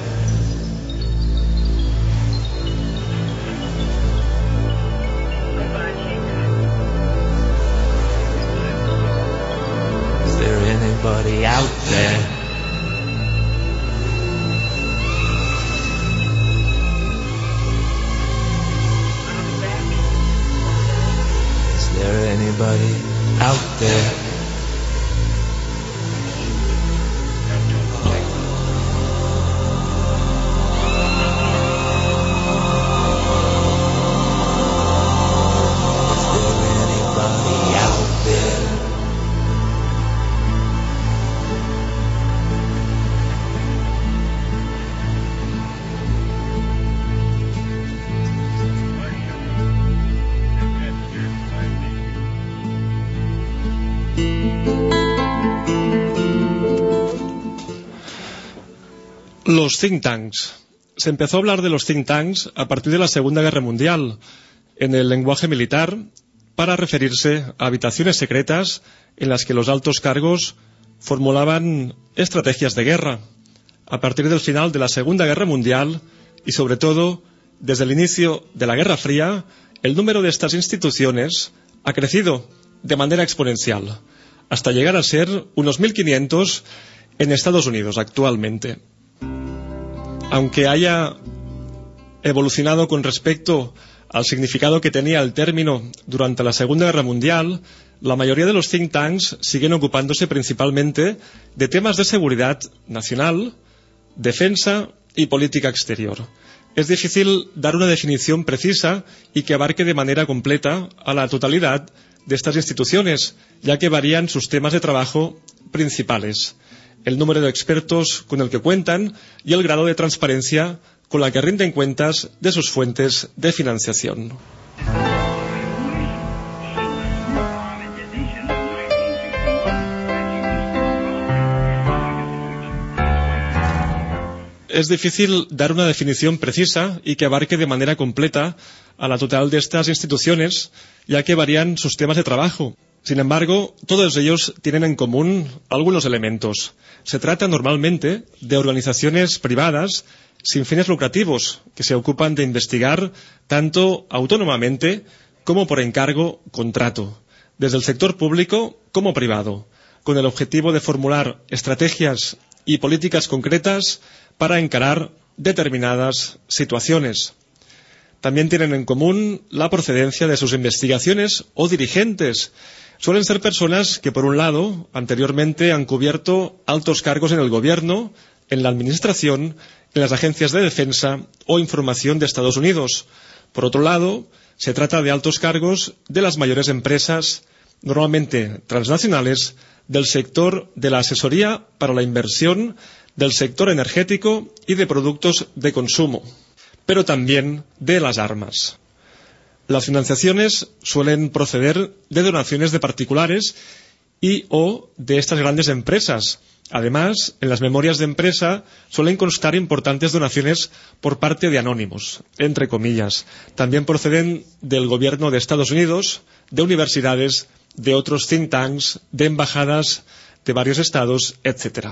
Think tanks. Se empezó a hablar de los think tanks a partir de la Segunda Guerra Mundial, en el lenguaje militar, para referirse a habitaciones secretas en las que los altos cargos formulaban estrategias de guerra. A partir del final de la Segunda Guerra Mundial y sobre todo desde el inicio de la Guerra Fría, el número de estas instituciones ha crecido de manera exponencial, hasta llegar a ser unos 1.500 en Estados Unidos actualmente. Aunque haya evolucionado con respecto al significado que tenía el término durante la Segunda Guerra Mundial, la mayoría de los think tanks siguen ocupándose principalmente de temas de seguridad nacional, defensa y política exterior. Es difícil dar una definición precisa y que abarque de manera completa a la totalidad de estas instituciones, ya que varían sus temas de trabajo principales, el número de expertos con el que cuentan y el grado de transparencia con la que rinden cuentas de sus fuentes de financiación. Es difícil dar una definición precisa y que abarque de manera completa a la total de estas instituciones, ya que varían sus temas de trabajo. Sin embargo, todos ellos tienen en común algunos elementos. Se trata normalmente de organizaciones privadas sin fines lucrativos que se ocupan de investigar tanto autónomamente como por encargo contrato, desde el sector público como privado, con el objetivo de formular estrategias y políticas concretas para encarar determinadas situaciones. También tienen en común la procedencia de sus investigaciones o dirigentes. Suelen ser personas que, por un lado, anteriormente han cubierto altos cargos en el gobierno, en la administración, en las agencias de defensa o información de Estados Unidos. Por otro lado, se trata de altos cargos de las mayores empresas, normalmente transnacionales, del sector de la asesoría para la inversión, del sector energético y de productos de consumo, pero también de las armas. Las financiaciones suelen proceder de donaciones de particulares y o de estas grandes empresas. Además, en las memorias de empresa suelen constar importantes donaciones por parte de anónimos, entre comillas. También proceden del gobierno de Estados Unidos, de universidades, de otros think tanks, de embajadas de varios estados, etc.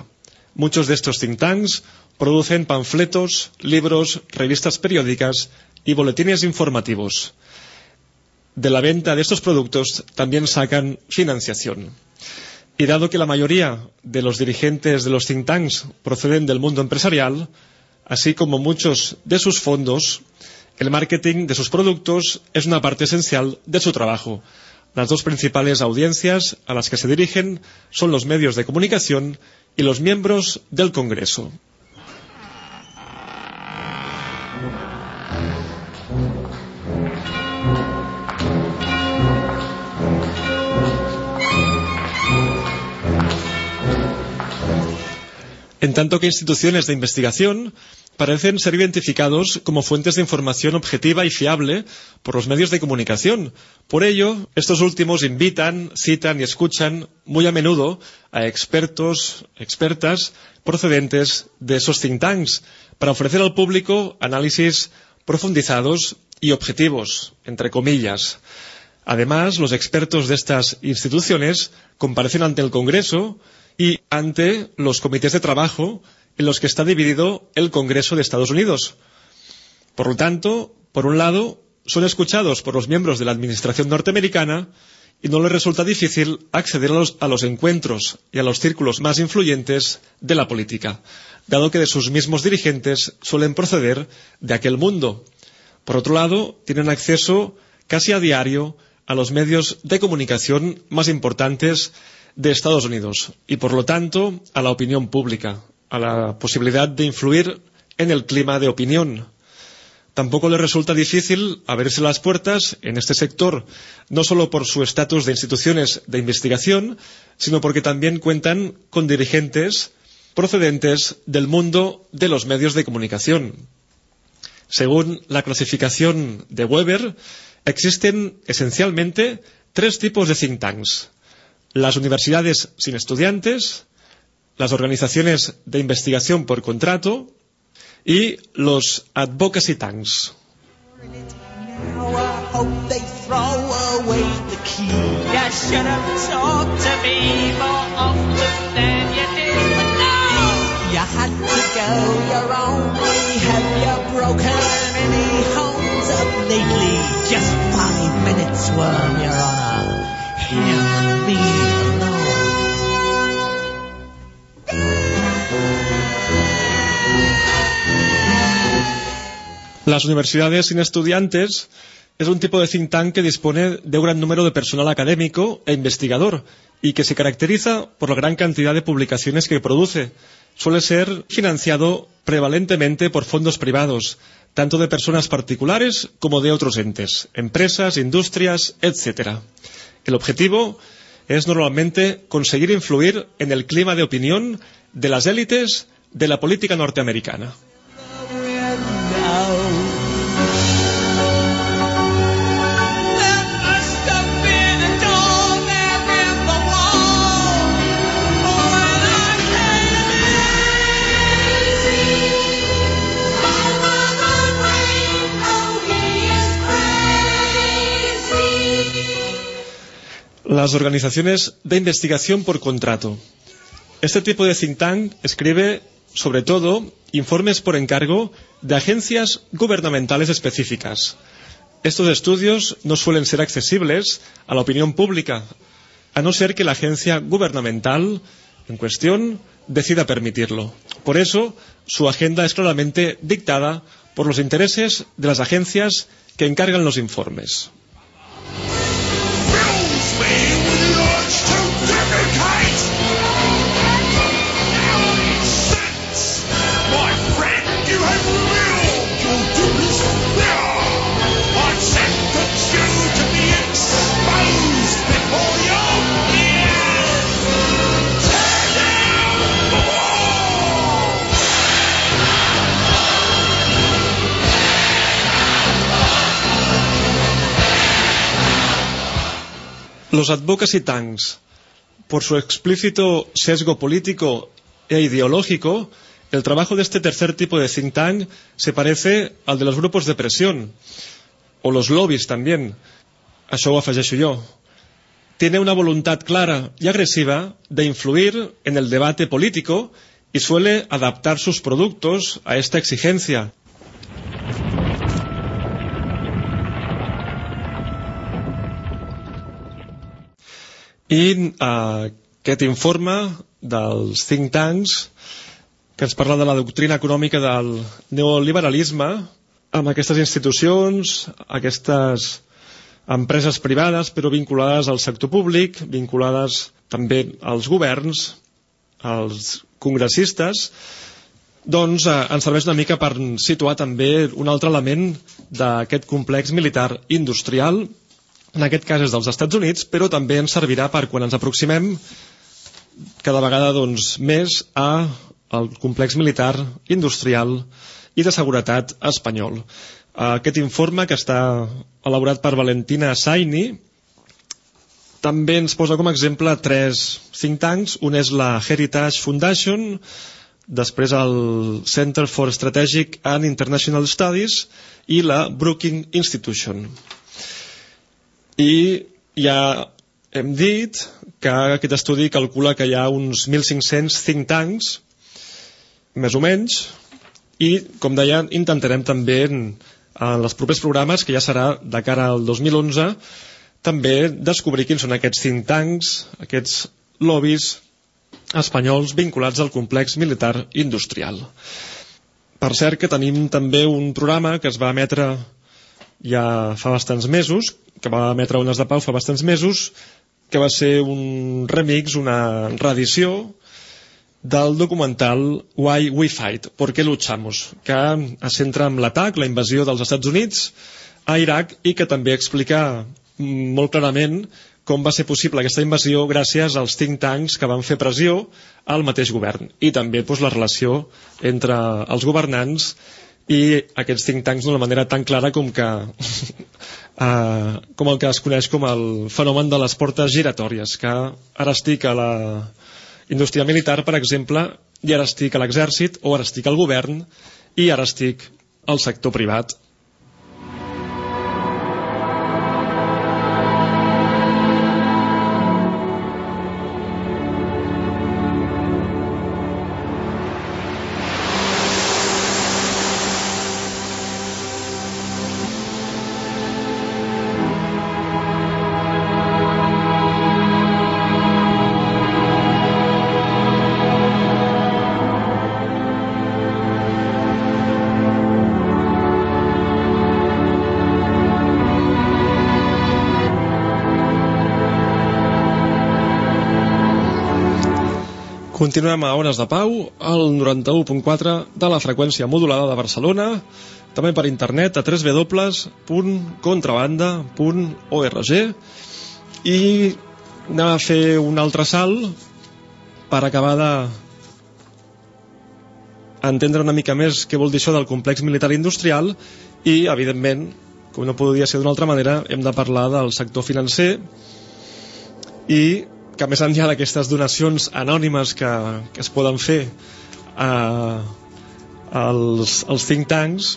Muchos de estos think tanks producen panfletos, libros, revistas periódicas y boletines informativos. De la venta de estos productos también sacan financiación. Y dado que la mayoría de los dirigentes de los think tanks proceden del mundo empresarial, así como muchos de sus fondos, el marketing de sus productos es una parte esencial de su trabajo. Las dos principales audiencias a las que se dirigen son los medios de comunicación y los miembros del Congreso. En tanto que instituciones de investigación parecen ser identificados como fuentes de información objetiva y fiable por los medios de comunicación. Por ello, estos últimos invitan, citan y escuchan muy a menudo a expertos, expertas procedentes de esos think tanks para ofrecer al público análisis profundizados y objetivos, entre comillas. Además, los expertos de estas instituciones comparecen ante el Congreso y ante los comités de trabajo en los que está dividido el Congreso de Estados Unidos. Por lo tanto, por un lado, son escuchados por los miembros de la Administración norteamericana y no les resulta difícil acceder a los, a los, encuentros y a los círculos más influyentes de la política, dado que de sus mismos dirigentes suelen proceder de aquel mundo. Por otro lado, tienen acceso casi a diario a los medios de comunicación más importantes de Estados Unidos y, por lo tanto, a la opinión pública, a la posibilidad de influir en el clima de opinión. Tampoco le resulta difícil abrirse las puertas en este sector, no solo por su estatus de instituciones de investigación, sino porque también cuentan con dirigentes procedentes del mundo de los medios de comunicación. Según la clasificación de Weber, existen esencialmente tres tipos de think tanks. Las universidades sin estudiantes, las organizaciones de investigación por contrato i Los Advocacy Tanks. Las universidades sin estudiantes es un tipo de think tank que dispone de un gran número de personal académico e investigador y que se caracteriza por la gran cantidad de publicaciones que produce. Suele ser financiado prevalentemente por fondos privados, tanto de personas particulares como de otros entes, empresas, industrias, etc. El objetivo es normalmente conseguir influir en el clima de opinión de las élites de la política norteamericana. Las organizaciones de investigación por contrato. Este tipo de think tank escribe, sobre todo, informes por encargo de agencias gubernamentales específicas. Estos estudios no suelen ser accesibles a la opinión pública, a no ser que la agencia gubernamental en cuestión decida permitirlo. Por eso, su agenda es claramente dictada por los intereses de las agencias que encargan los informes. Los advocacy tanks, por su explícito sesgo político e ideológico, el trabajo de este tercer tipo de think tank se parece al de los grupos de presión, o los lobbies también. Això ho afegeixo yo. Tiene una voluntad clara y agresiva de influir en el debate político y suele adaptar sus productos a esta exigencia. I eh, aquest informe dels think tanks que ens parla de la doctrina econòmica del neoliberalisme amb aquestes institucions, aquestes empreses privades però vinculades al sector públic, vinculades també als governs, als congressistes, doncs eh, ens serveix una mica per situar també un altre element d'aquest complex militar industrial en aquest cas és dels Estats Units, però també ens servirà per quan ens aproximem cada vegada doncs, més a el complex militar industrial i de seguretat espanyol. Aquest informe, que està elaborat per Valentina Saini, també ens posa com a exemple tres think tanks. Un és la Heritage Foundation, després el Center for Strategic and International Studies i la Brookings Institution. I ja hem dit que aquest estudi calcula que hi ha uns 1.500 think tanks, més o menys, i, com deia, intentarem també en, en els propers programes, que ja serà de cara al 2011, també descobrir quins són aquests think tanks, aquests lobbies espanyols vinculats al complex militar industrial. Per cert que tenim també un programa que es va emetre ja fa bastants mesos, que va emetre Ones de Pau fa bastants mesos, que va ser un remix, una reedició del documental Why We Fight, ¿Por qué luchamos?, que es centra en l'atac, la invasió dels Estats Units a Iraq i que també explica molt clarament com va ser possible aquesta invasió gràcies als think tanks que van fer pressió al mateix govern i també doncs, la relació entre els governants i aquests think tanks d'una manera tan clara com que eh, com el que es coneix com el fenomen de les portes giratòries que ara estic a la indústria militar per exemple i ara estic a l'exèrcit o ara estic al govern i ara estic al sector privat. Continuem a Ones de Pau, al 91.4 de la freqüència modulada de Barcelona, també per internet a www.contrabanda.org i anem a fer un altre salt per acabar de entendre una mica més què vol dir això del complex militar industrial i, evidentment, com no podria ser d'una altra manera, hem de parlar del sector financer i que més enllà d'aquestes donacions anònimes que, que es poden fer a, als, als think tanks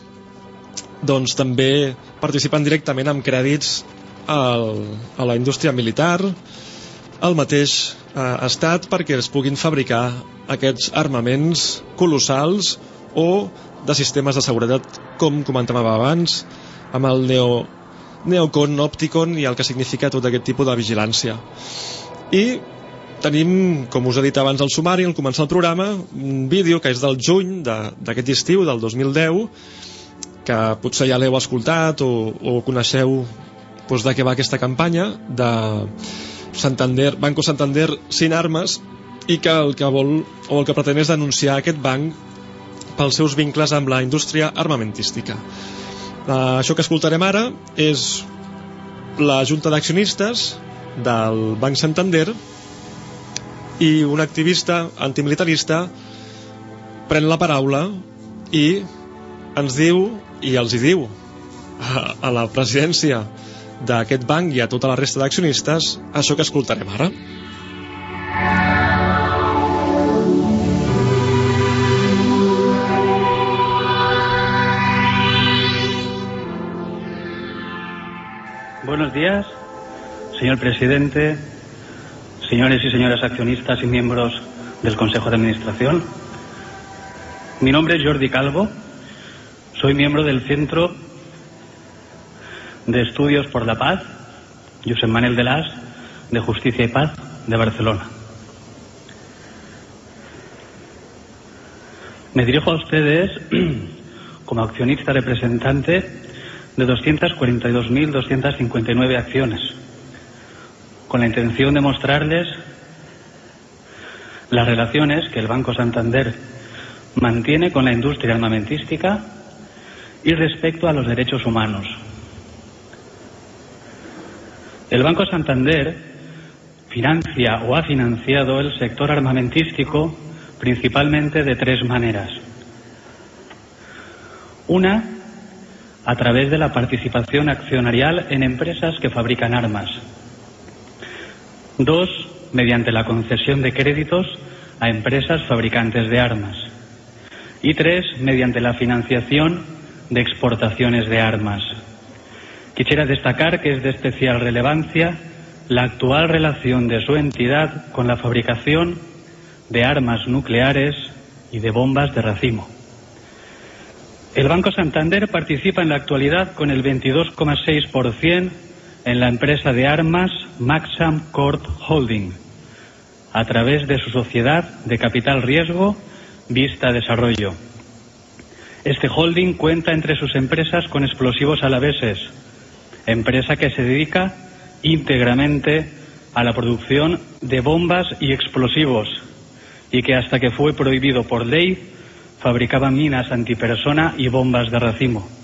doncs també participen directament amb crèdits al, a la indústria militar al mateix eh, estat perquè es puguin fabricar aquests armaments colossals o de sistemes de seguretat com comentàvem abans amb el Neo, Neocon, Opticon i el que significa tot aquest tipus de vigilància i tenim, com us he dit abans al sumari, al començar el programa, un vídeo que és del juny d'aquest estiu, del 2010, que potser ja l'heu escoltat o, o coneixeu doncs, de què va aquesta campanya de Santander, Banco Santander sin armes i que el que vol o el que pretén és denunciar aquest banc pels seus vincles amb la indústria armamentística. Uh, això que escoltarem ara és la Junta d'Accionistes del Banc Santander i un activista antimilitarista pren la paraula i ens diu i els hi diu a, a la presidència d'aquest banc i a tota la resta d'accionistes això que escoltarem ara. Buenos días, señor presidente, señores y señoras accionistas y miembros del Consejo de Administración. Mi nombre es Jordi Calvo, soy miembro del Centro de Estudios por la Paz, Josep Manuel de Las, de Justicia y Paz de Barcelona. Me dirijo a ustedes como accionista representante de 242.259 acciones, con la intención de mostrarles las relaciones que el Banco Santander mantiene con la industria armamentística y respecto a los derechos humanos. El Banco Santander financia o ha financiado el sector armamentístico principalmente de tres maneras. Una, a través de la participación accionarial en empresas que fabrican armas. Dos, mediante la concesión de créditos a empresas fabricantes de armas. Y tres, mediante la financiación de exportaciones de armas. Quisiera destacar que es de especial relevancia la actual relación de su entidad con la fabricación de armas nucleares y de bombas de racimo. El Banco Santander participa en la actualidad con el 22,6% en la empresa de armas Maxam Corp Holding, a través de su sociedad de capital riesgo Vista Desarrollo. Este holding cuenta entre sus empresas con explosivos alaveses, empresa que se dedica íntegramente a la producción de bombas y explosivos y que hasta que fue prohibido por ley fabricaba minas antipersona y bombas de racimo.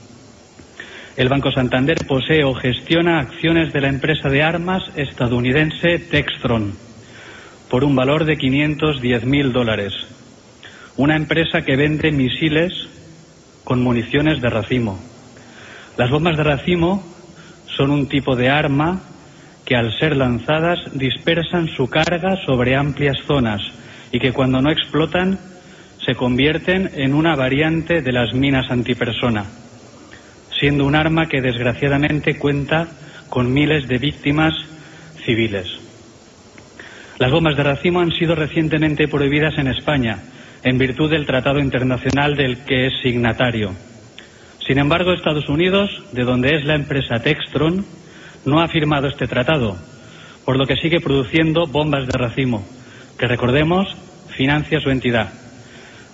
El Banco Santander posee o gestiona acciones de la empresa de armas estadounidense Textron por un valor de 510 mil dólares. Una empresa que vende misiles con municiones de racimo. Las bombas de racimo son un tipo de arma que al ser lanzadas dispersan su carga sobre amplias zonas y que cuando no explotan se convierten en una variante de las minas antipersona, siendo un arma que desgraciadamente cuenta con miles de víctimas civiles. Las bombas de racimo han sido recientemente prohibidas en España en virtud del Tratado Internacional del que es signatario. Sin embargo, Estados Unidos, de donde es la empresa Textron, no ha firmado este tratado, por lo que sigue produciendo bombas de racimo, que recordemos financia su entidad.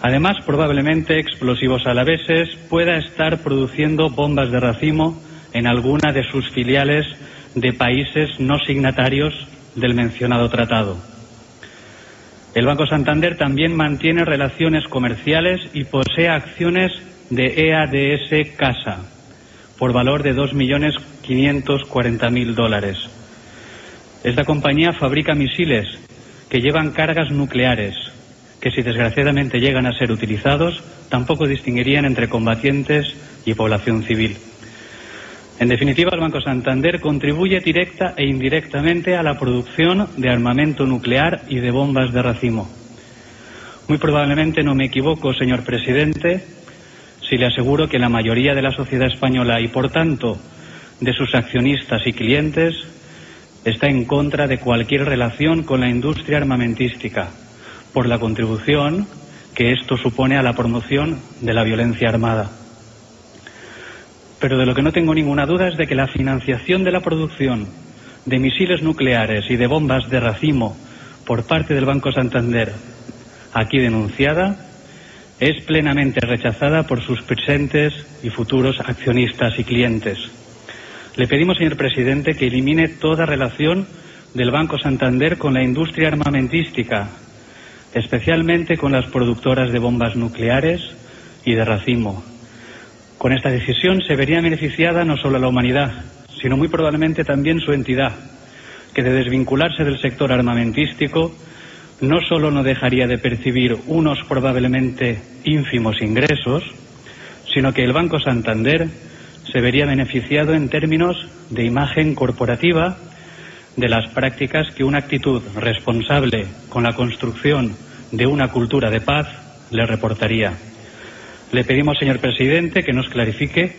Además, probablemente explosivos alaveses pueda estar produciendo bombas de racimo en alguna de sus filiales de países no signatarios del mencionado tratado. El Banco Santander también mantiene relaciones comerciales y posee acciones de EADS Casa por valor de 2.540.000 dólares. Esta compañía fabrica misiles que llevan cargas nucleares que si desgraciadamente llegan a ser utilizados tampoco distinguirían entre combatientes y población civil. En definitiva, el Banco Santander contribuye directa e indirectamente a la producción de armamento nuclear y de bombas de racimo. Muy probablemente no me equivoco, señor presidente, si le aseguro que la mayoría de la sociedad española y, por tanto, de sus accionistas y clientes está en contra de cualquier relación con la industria armamentística, por la contribución que esto supone a la promoción de la violencia armada. Pero de lo que no tengo ninguna duda es de que la financiación de la producción de misiles nucleares y de bombas de racimo por parte del Banco Santander, aquí denunciada, es plenamente rechazada por sus presentes y futuros accionistas y clientes. Le pedimos, señor presidente, que elimine toda relación del Banco Santander con la industria armamentística, especialmente con las productoras de bombas nucleares y de racimo. Con esta decisión se vería beneficiada no solo la humanidad, sino muy probablemente también su entidad, que de desvincularse del sector armamentístico no solo no dejaría de percibir unos probablemente ínfimos ingresos, sino que el Banco Santander se vería beneficiado en términos de imagen corporativa de las prácticas que una actitud responsable con la construcción de una cultura de paz le reportaría. Le pedimos, señor presidente, que nos clarifique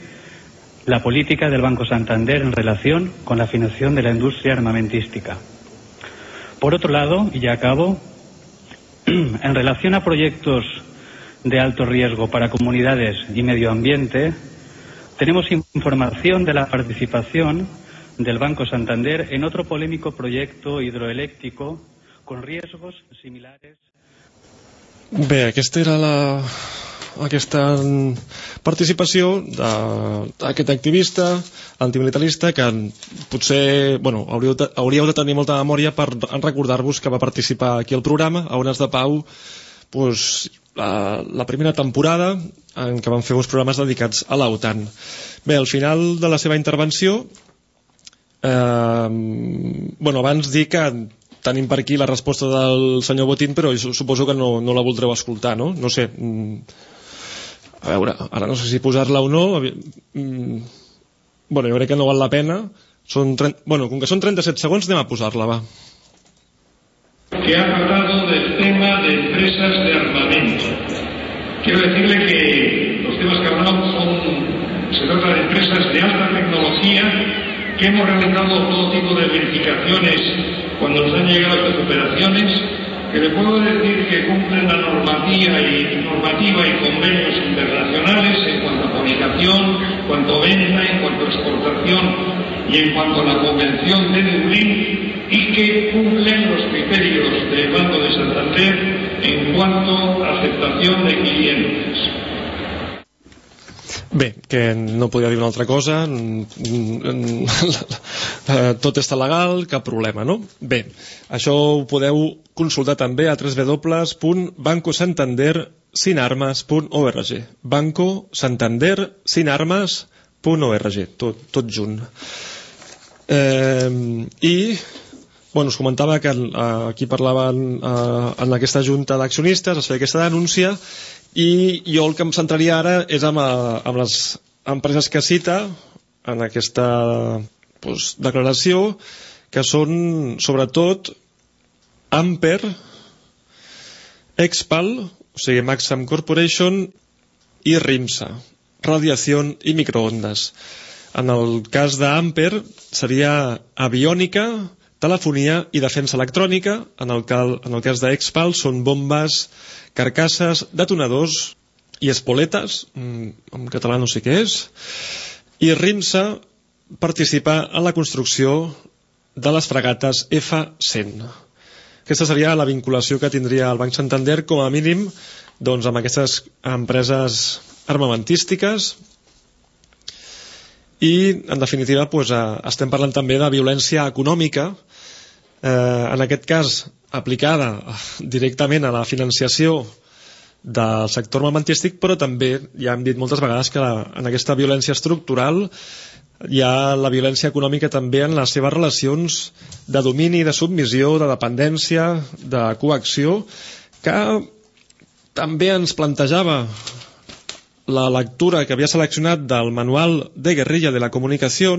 la política del Banco Santander en relación con la financiación de la industria armamentística. Por otro lado, y ya acabo, en relación a proyectos de alto riesgo para comunidades y medio ambiente, tenemos información de la participación del Banco Santander en otro polémico proyecto hidroeléctrico con riesgos similares. Bé, aquesta era la, aquesta participació d'aquest activista antimilitarista que potser bueno, hauríeu, de, hauríeu de tenir molta memòria per recordar-vos que va participar aquí al programa, a Ones de Pau, pues, la, la primera temporada en què van fer uns programes dedicats a l'OTAN. Bé, al final de la seva intervenció eh, bueno, abans dir que tenim per aquí la resposta del senyor Botín, però su- suposo que no, no la voldreu escoltar, no? No sé. mm, A veure, ara no sé si posar-la o no. mm, Bueno, jo crec que no val la pena. Són 30, bueno, com que són 37 segons, anem a posar-la, va. que ha tratado del tema de empresas de armamento. Quiero decirle que los temas que hablamos son, se trata de empresas de alta tecnología que hemos realizado todo tipo de verificaciones cuando nos han llegado estas operaciones, que le puedo decir que cumplen la normativa y, normativa y convenios internacionales en cuanto a fabricación, en cuanto a venta, en cuanto a exportación y en cuanto a la Convención de Dublín y que cumplen los criterios del Banco de Santander en cuanto a aceptación de clientes. Bé, que no podia dir una altra cosa, tot està legal, cap problema, no? Bé, això ho podeu consultar també a www.bancosantandersinarmes.org Banco Santander sinarmes.org tot, tot junt. Eh, I bueno, us comentava que eh, aquí parlaven eh, en aquesta junta d'accionistes, es feia aquesta denúncia i jo el que em centraria ara és amb, eh, amb les empreses que cita en aquesta doncs, declaració que són sobretot Amper, Expal, o sigui, Maxam Corporation, i RIMSA, Radiación i Microondes. En el cas d'Amper seria aviònica, telefonia i defensa electrònica. En el, cal, en el cas d'Expal són bombes, carcasses, detonadors i espoletes, mm, en català no sé què és. I RIMSA participa en la construcció de les fregates F-100. Aquesta seria la vinculació que tindria el Banc Santander com a mínim doncs, amb aquestes empreses armamentístiques i en definitiva doncs, estem parlant també de violència econòmica eh, en aquest cas aplicada directament a la financiació del sector armamentístic però també ja hem dit moltes vegades que la, en aquesta violència estructural hi ha la violència econòmica també en les seves relacions de domini, de submissió, de dependència, de coacció, que també ens plantejava la lectura que havia seleccionat del manual de guerrilla de la comunicació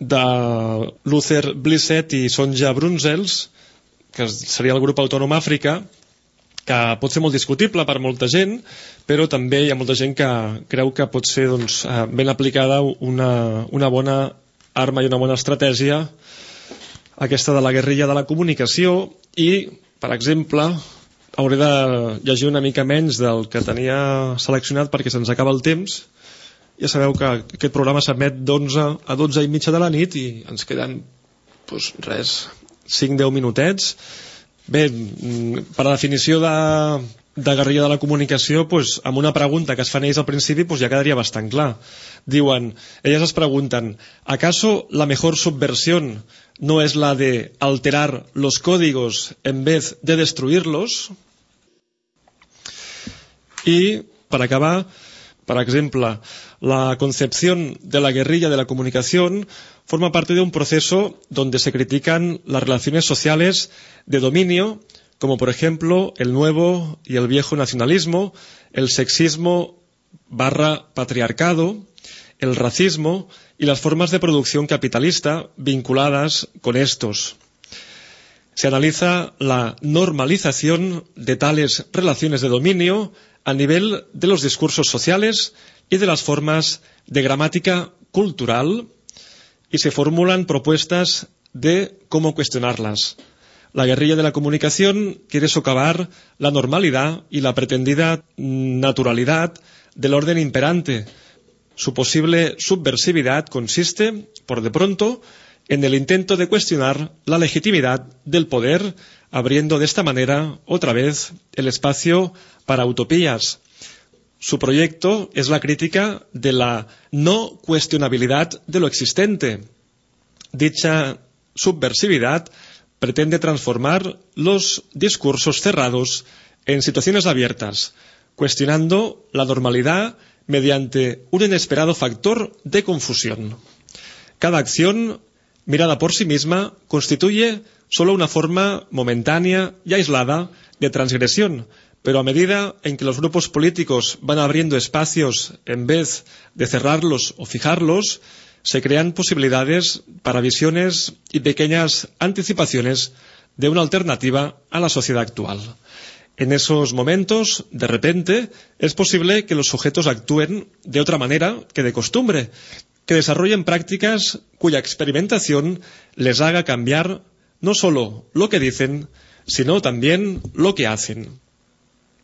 de Luther Blissett i Sonja Brunzels, que seria el grup autònom Àfrica, que pot ser molt discutible per molta gent, però també hi ha molta gent que creu que pot ser doncs, eh, ben aplicada una, una bona arma i una bona estratègia aquesta de la guerrilla de la comunicació i, per exemple, hauré de llegir una mica menys del que tenia seleccionat perquè se'ns acaba el temps. Ja sabeu que aquest programa s'emet d'11 a 12 i mitja de la nit i ens queden, doncs res, 5-10 minutets Bé, mm, per a definició de, de guerrilla de la comunicació, pues, amb una pregunta que es fan ells al principi pues, ja quedaria bastant clar. Diuen, elles es pregunten, ¿acaso la mejor subversión no es la de alterar los códigos en vez de destruirlos? Y, para acabar, por ejemplo, la concepción de la guerrilla de la comunicación forma parte de un proceso donde se critican las relaciones sociales de dominio, como por ejemplo el nuevo y el viejo nacionalismo, el sexismo barra patriarcado, el racismo y las formas de producción capitalista vinculadas con estos. Se analiza la normalización de tales relaciones de dominio a nivel de los discursos sociales y de las formas de gramática cultural y se formulan propuestas de cómo cuestionarlas. La guerrilla de la comunicación quiere socavar la normalidad y la pretendida naturalidad del orden imperante. Su posible subversividad consiste, por de pronto, en el intento de cuestionar la legitimidad del poder, abriendo de esta manera otra vez el espacio para utopías. Su proyecto es la crítica de la no cuestionabilidad de lo existente. Dicha subversividad pretende transformar los discursos cerrados en situaciones abiertas, cuestionando la normalidad mediante un inesperado factor de confusión. Cada acción, mirada por sí misma, constituye solo una forma momentánea y aislada de transgresión, pero a medida en que los grupos políticos van abriendo espacios en vez de cerrarlos o fijarlos, se crean posibilidades para visiones y pequeñas anticipaciones de una alternativa a la sociedad actual. En esos momentos, de repente, es posible que los sujetos actúen de otra manera que de costumbre, que desarrollen prácticas cuya experimentación les haga cambiar no solo lo que dicen, sino también lo que hacen.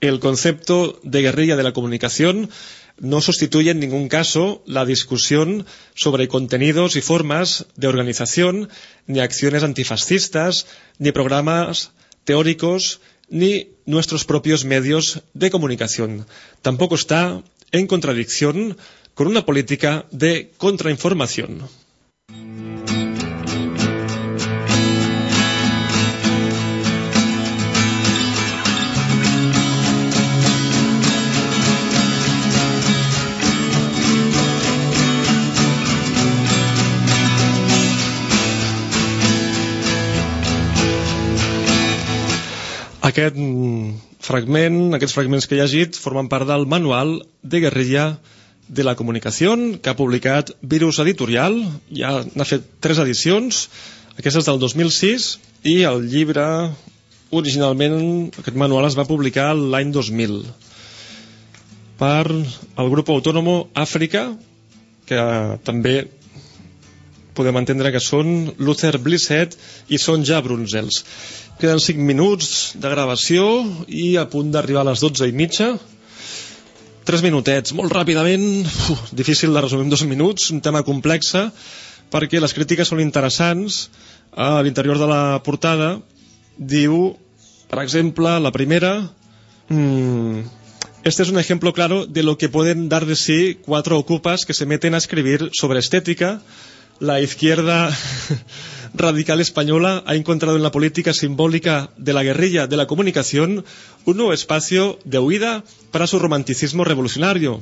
El concepto de guerrilla de la comunicación no sustituye en ningún caso la discusión sobre contenidos y formas de organización, ni acciones antifascistas, ni programas teóricos, ni nuestros propios medios de comunicación. Tampoco está en contradicción con una política de contrainformación. Aquest mm, fragment, aquests fragments que he llegit formen part del manual de guerrilla de la comunicació que ha publicat Virus Editorial, ja n'ha fet tres edicions, aquesta és del 2006 i el llibre originalment aquest manual es va publicar l'any 2000 per el grup autònomo Àfrica, que també podem entendre que són Luther Blissett i Sonja Brunzels. Queden 5 minuts de gravació i a punt d'arribar a les 12 i mitja. 3 minutets, molt ràpidament, uf, difícil de resumir en dos minuts, un tema complexa, perquè les crítiques són interessants. A l'interior de la portada diu, per exemple, la primera... Mmm, Este es un ejemplo claro de lo que pueden dar de sí cuatro ocupas que se meten a escribir sobre estética. La izquierda radical española ha encontrado en la política simbólica de la guerrilla de la comunicación un nuevo espacio de huida para su romanticismo revolucionario.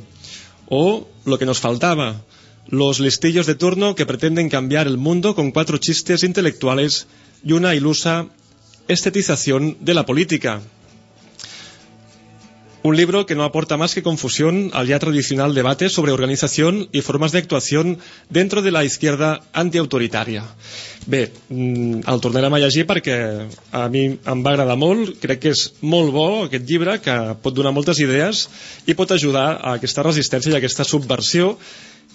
O lo que nos faltaba, los listillos de turno que pretenden cambiar el mundo con cuatro chistes intelectuales y una ilusa estetización de la política. Un libro que no aporta más que confusión al ya tradicional debate sobre organización y formas de actuación dentro de la izquierda antiautoritària. Bé, mm, el tornarem a llegir perquè a mi em va agradar molt, crec que és molt bo aquest llibre, que pot donar moltes idees i pot ajudar a aquesta resistència i a aquesta subversió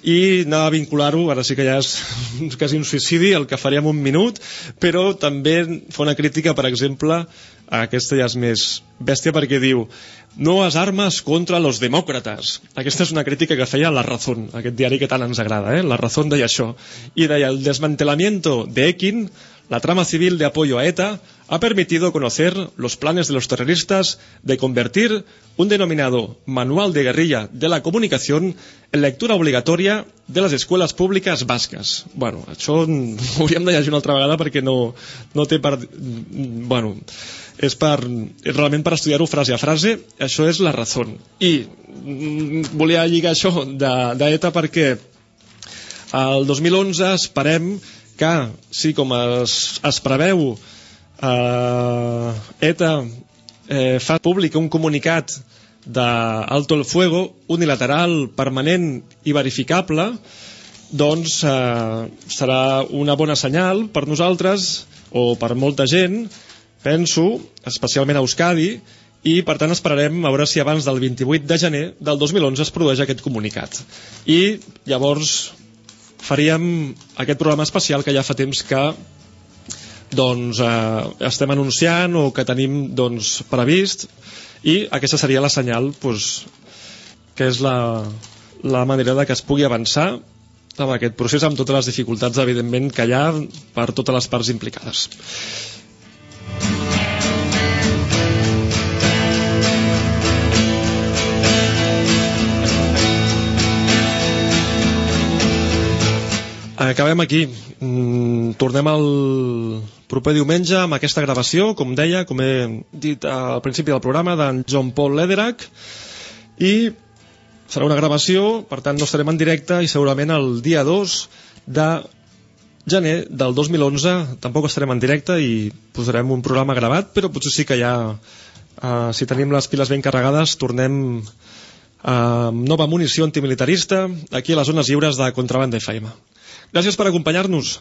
i anar a vincular-ho, ara sí que ja és quasi un suïcidi el que faré un minut, però també fa una crítica, per exemple, aquesta ja és més bèstia perquè diu no es armes contra los demòcrates. Aquesta és una crítica que feia La Razón, aquest diari que tant ens agrada, eh? La Razón deia això. I deia, el desmantelamiento de Ekin, la trama civil de apoyo a ETA, ha permitido conocer los planes de los terroristas de convertir un denominado Manual de Guerrilla de la Comunicación en lectura obligatoria de les escoles públiques basques. Bueno, això ho hauríem de llegir una altra vegada perquè no, no té per... Bueno, és, per, és realment per estudiar-ho frase a frase, això és la raó. I mm, volia lligar això d'ETA de, perquè el 2011 esperem que, sí, com es, es preveu, eh, ETA eh, fa públic un comunicat d'Alto el Fuego unilateral, permanent i verificable, doncs eh, serà una bona senyal per nosaltres o per molta gent, penso, especialment a Euskadi, i per tant esperarem a veure si abans del 28 de gener del 2011 es produeix aquest comunicat. I llavors faríem aquest programa especial que ja fa temps que doncs, eh, estem anunciant o que tenim doncs, previst i aquesta seria la senyal doncs, que és la, la manera de que es pugui avançar amb aquest procés amb totes les dificultats evidentment que hi ha per totes les parts implicades acabem aquí. Mm, tornem al proper diumenge amb aquesta gravació com deia, com he dit al principi del programa d'en John Paul Lederach i serà una gravació, per tant no estarem en directe i segurament el dia 2 de gener del 2011 tampoc estarem en directe i posarem un programa gravat però potser sí que ja eh, si tenim les piles ben carregades tornem amb nova munició antimilitarista aquí a les zones lliures de Contrabanda FM Gràcies per acompanyar-nos.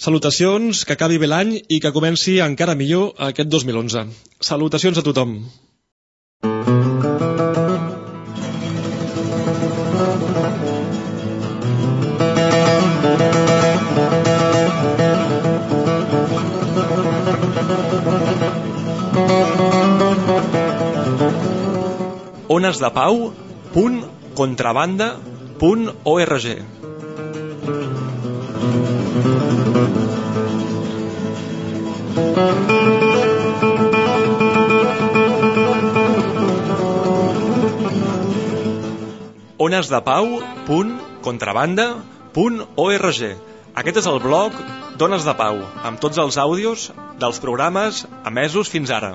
Salutacions, que acabi bé l'any i que comenci encara millor aquest 2011. Salutacions a tothom. Ones de Pau punt contrabanda punt org Aquest és el blog d'Ones de Pau, amb tots els àudios dels programes emesos fins ara.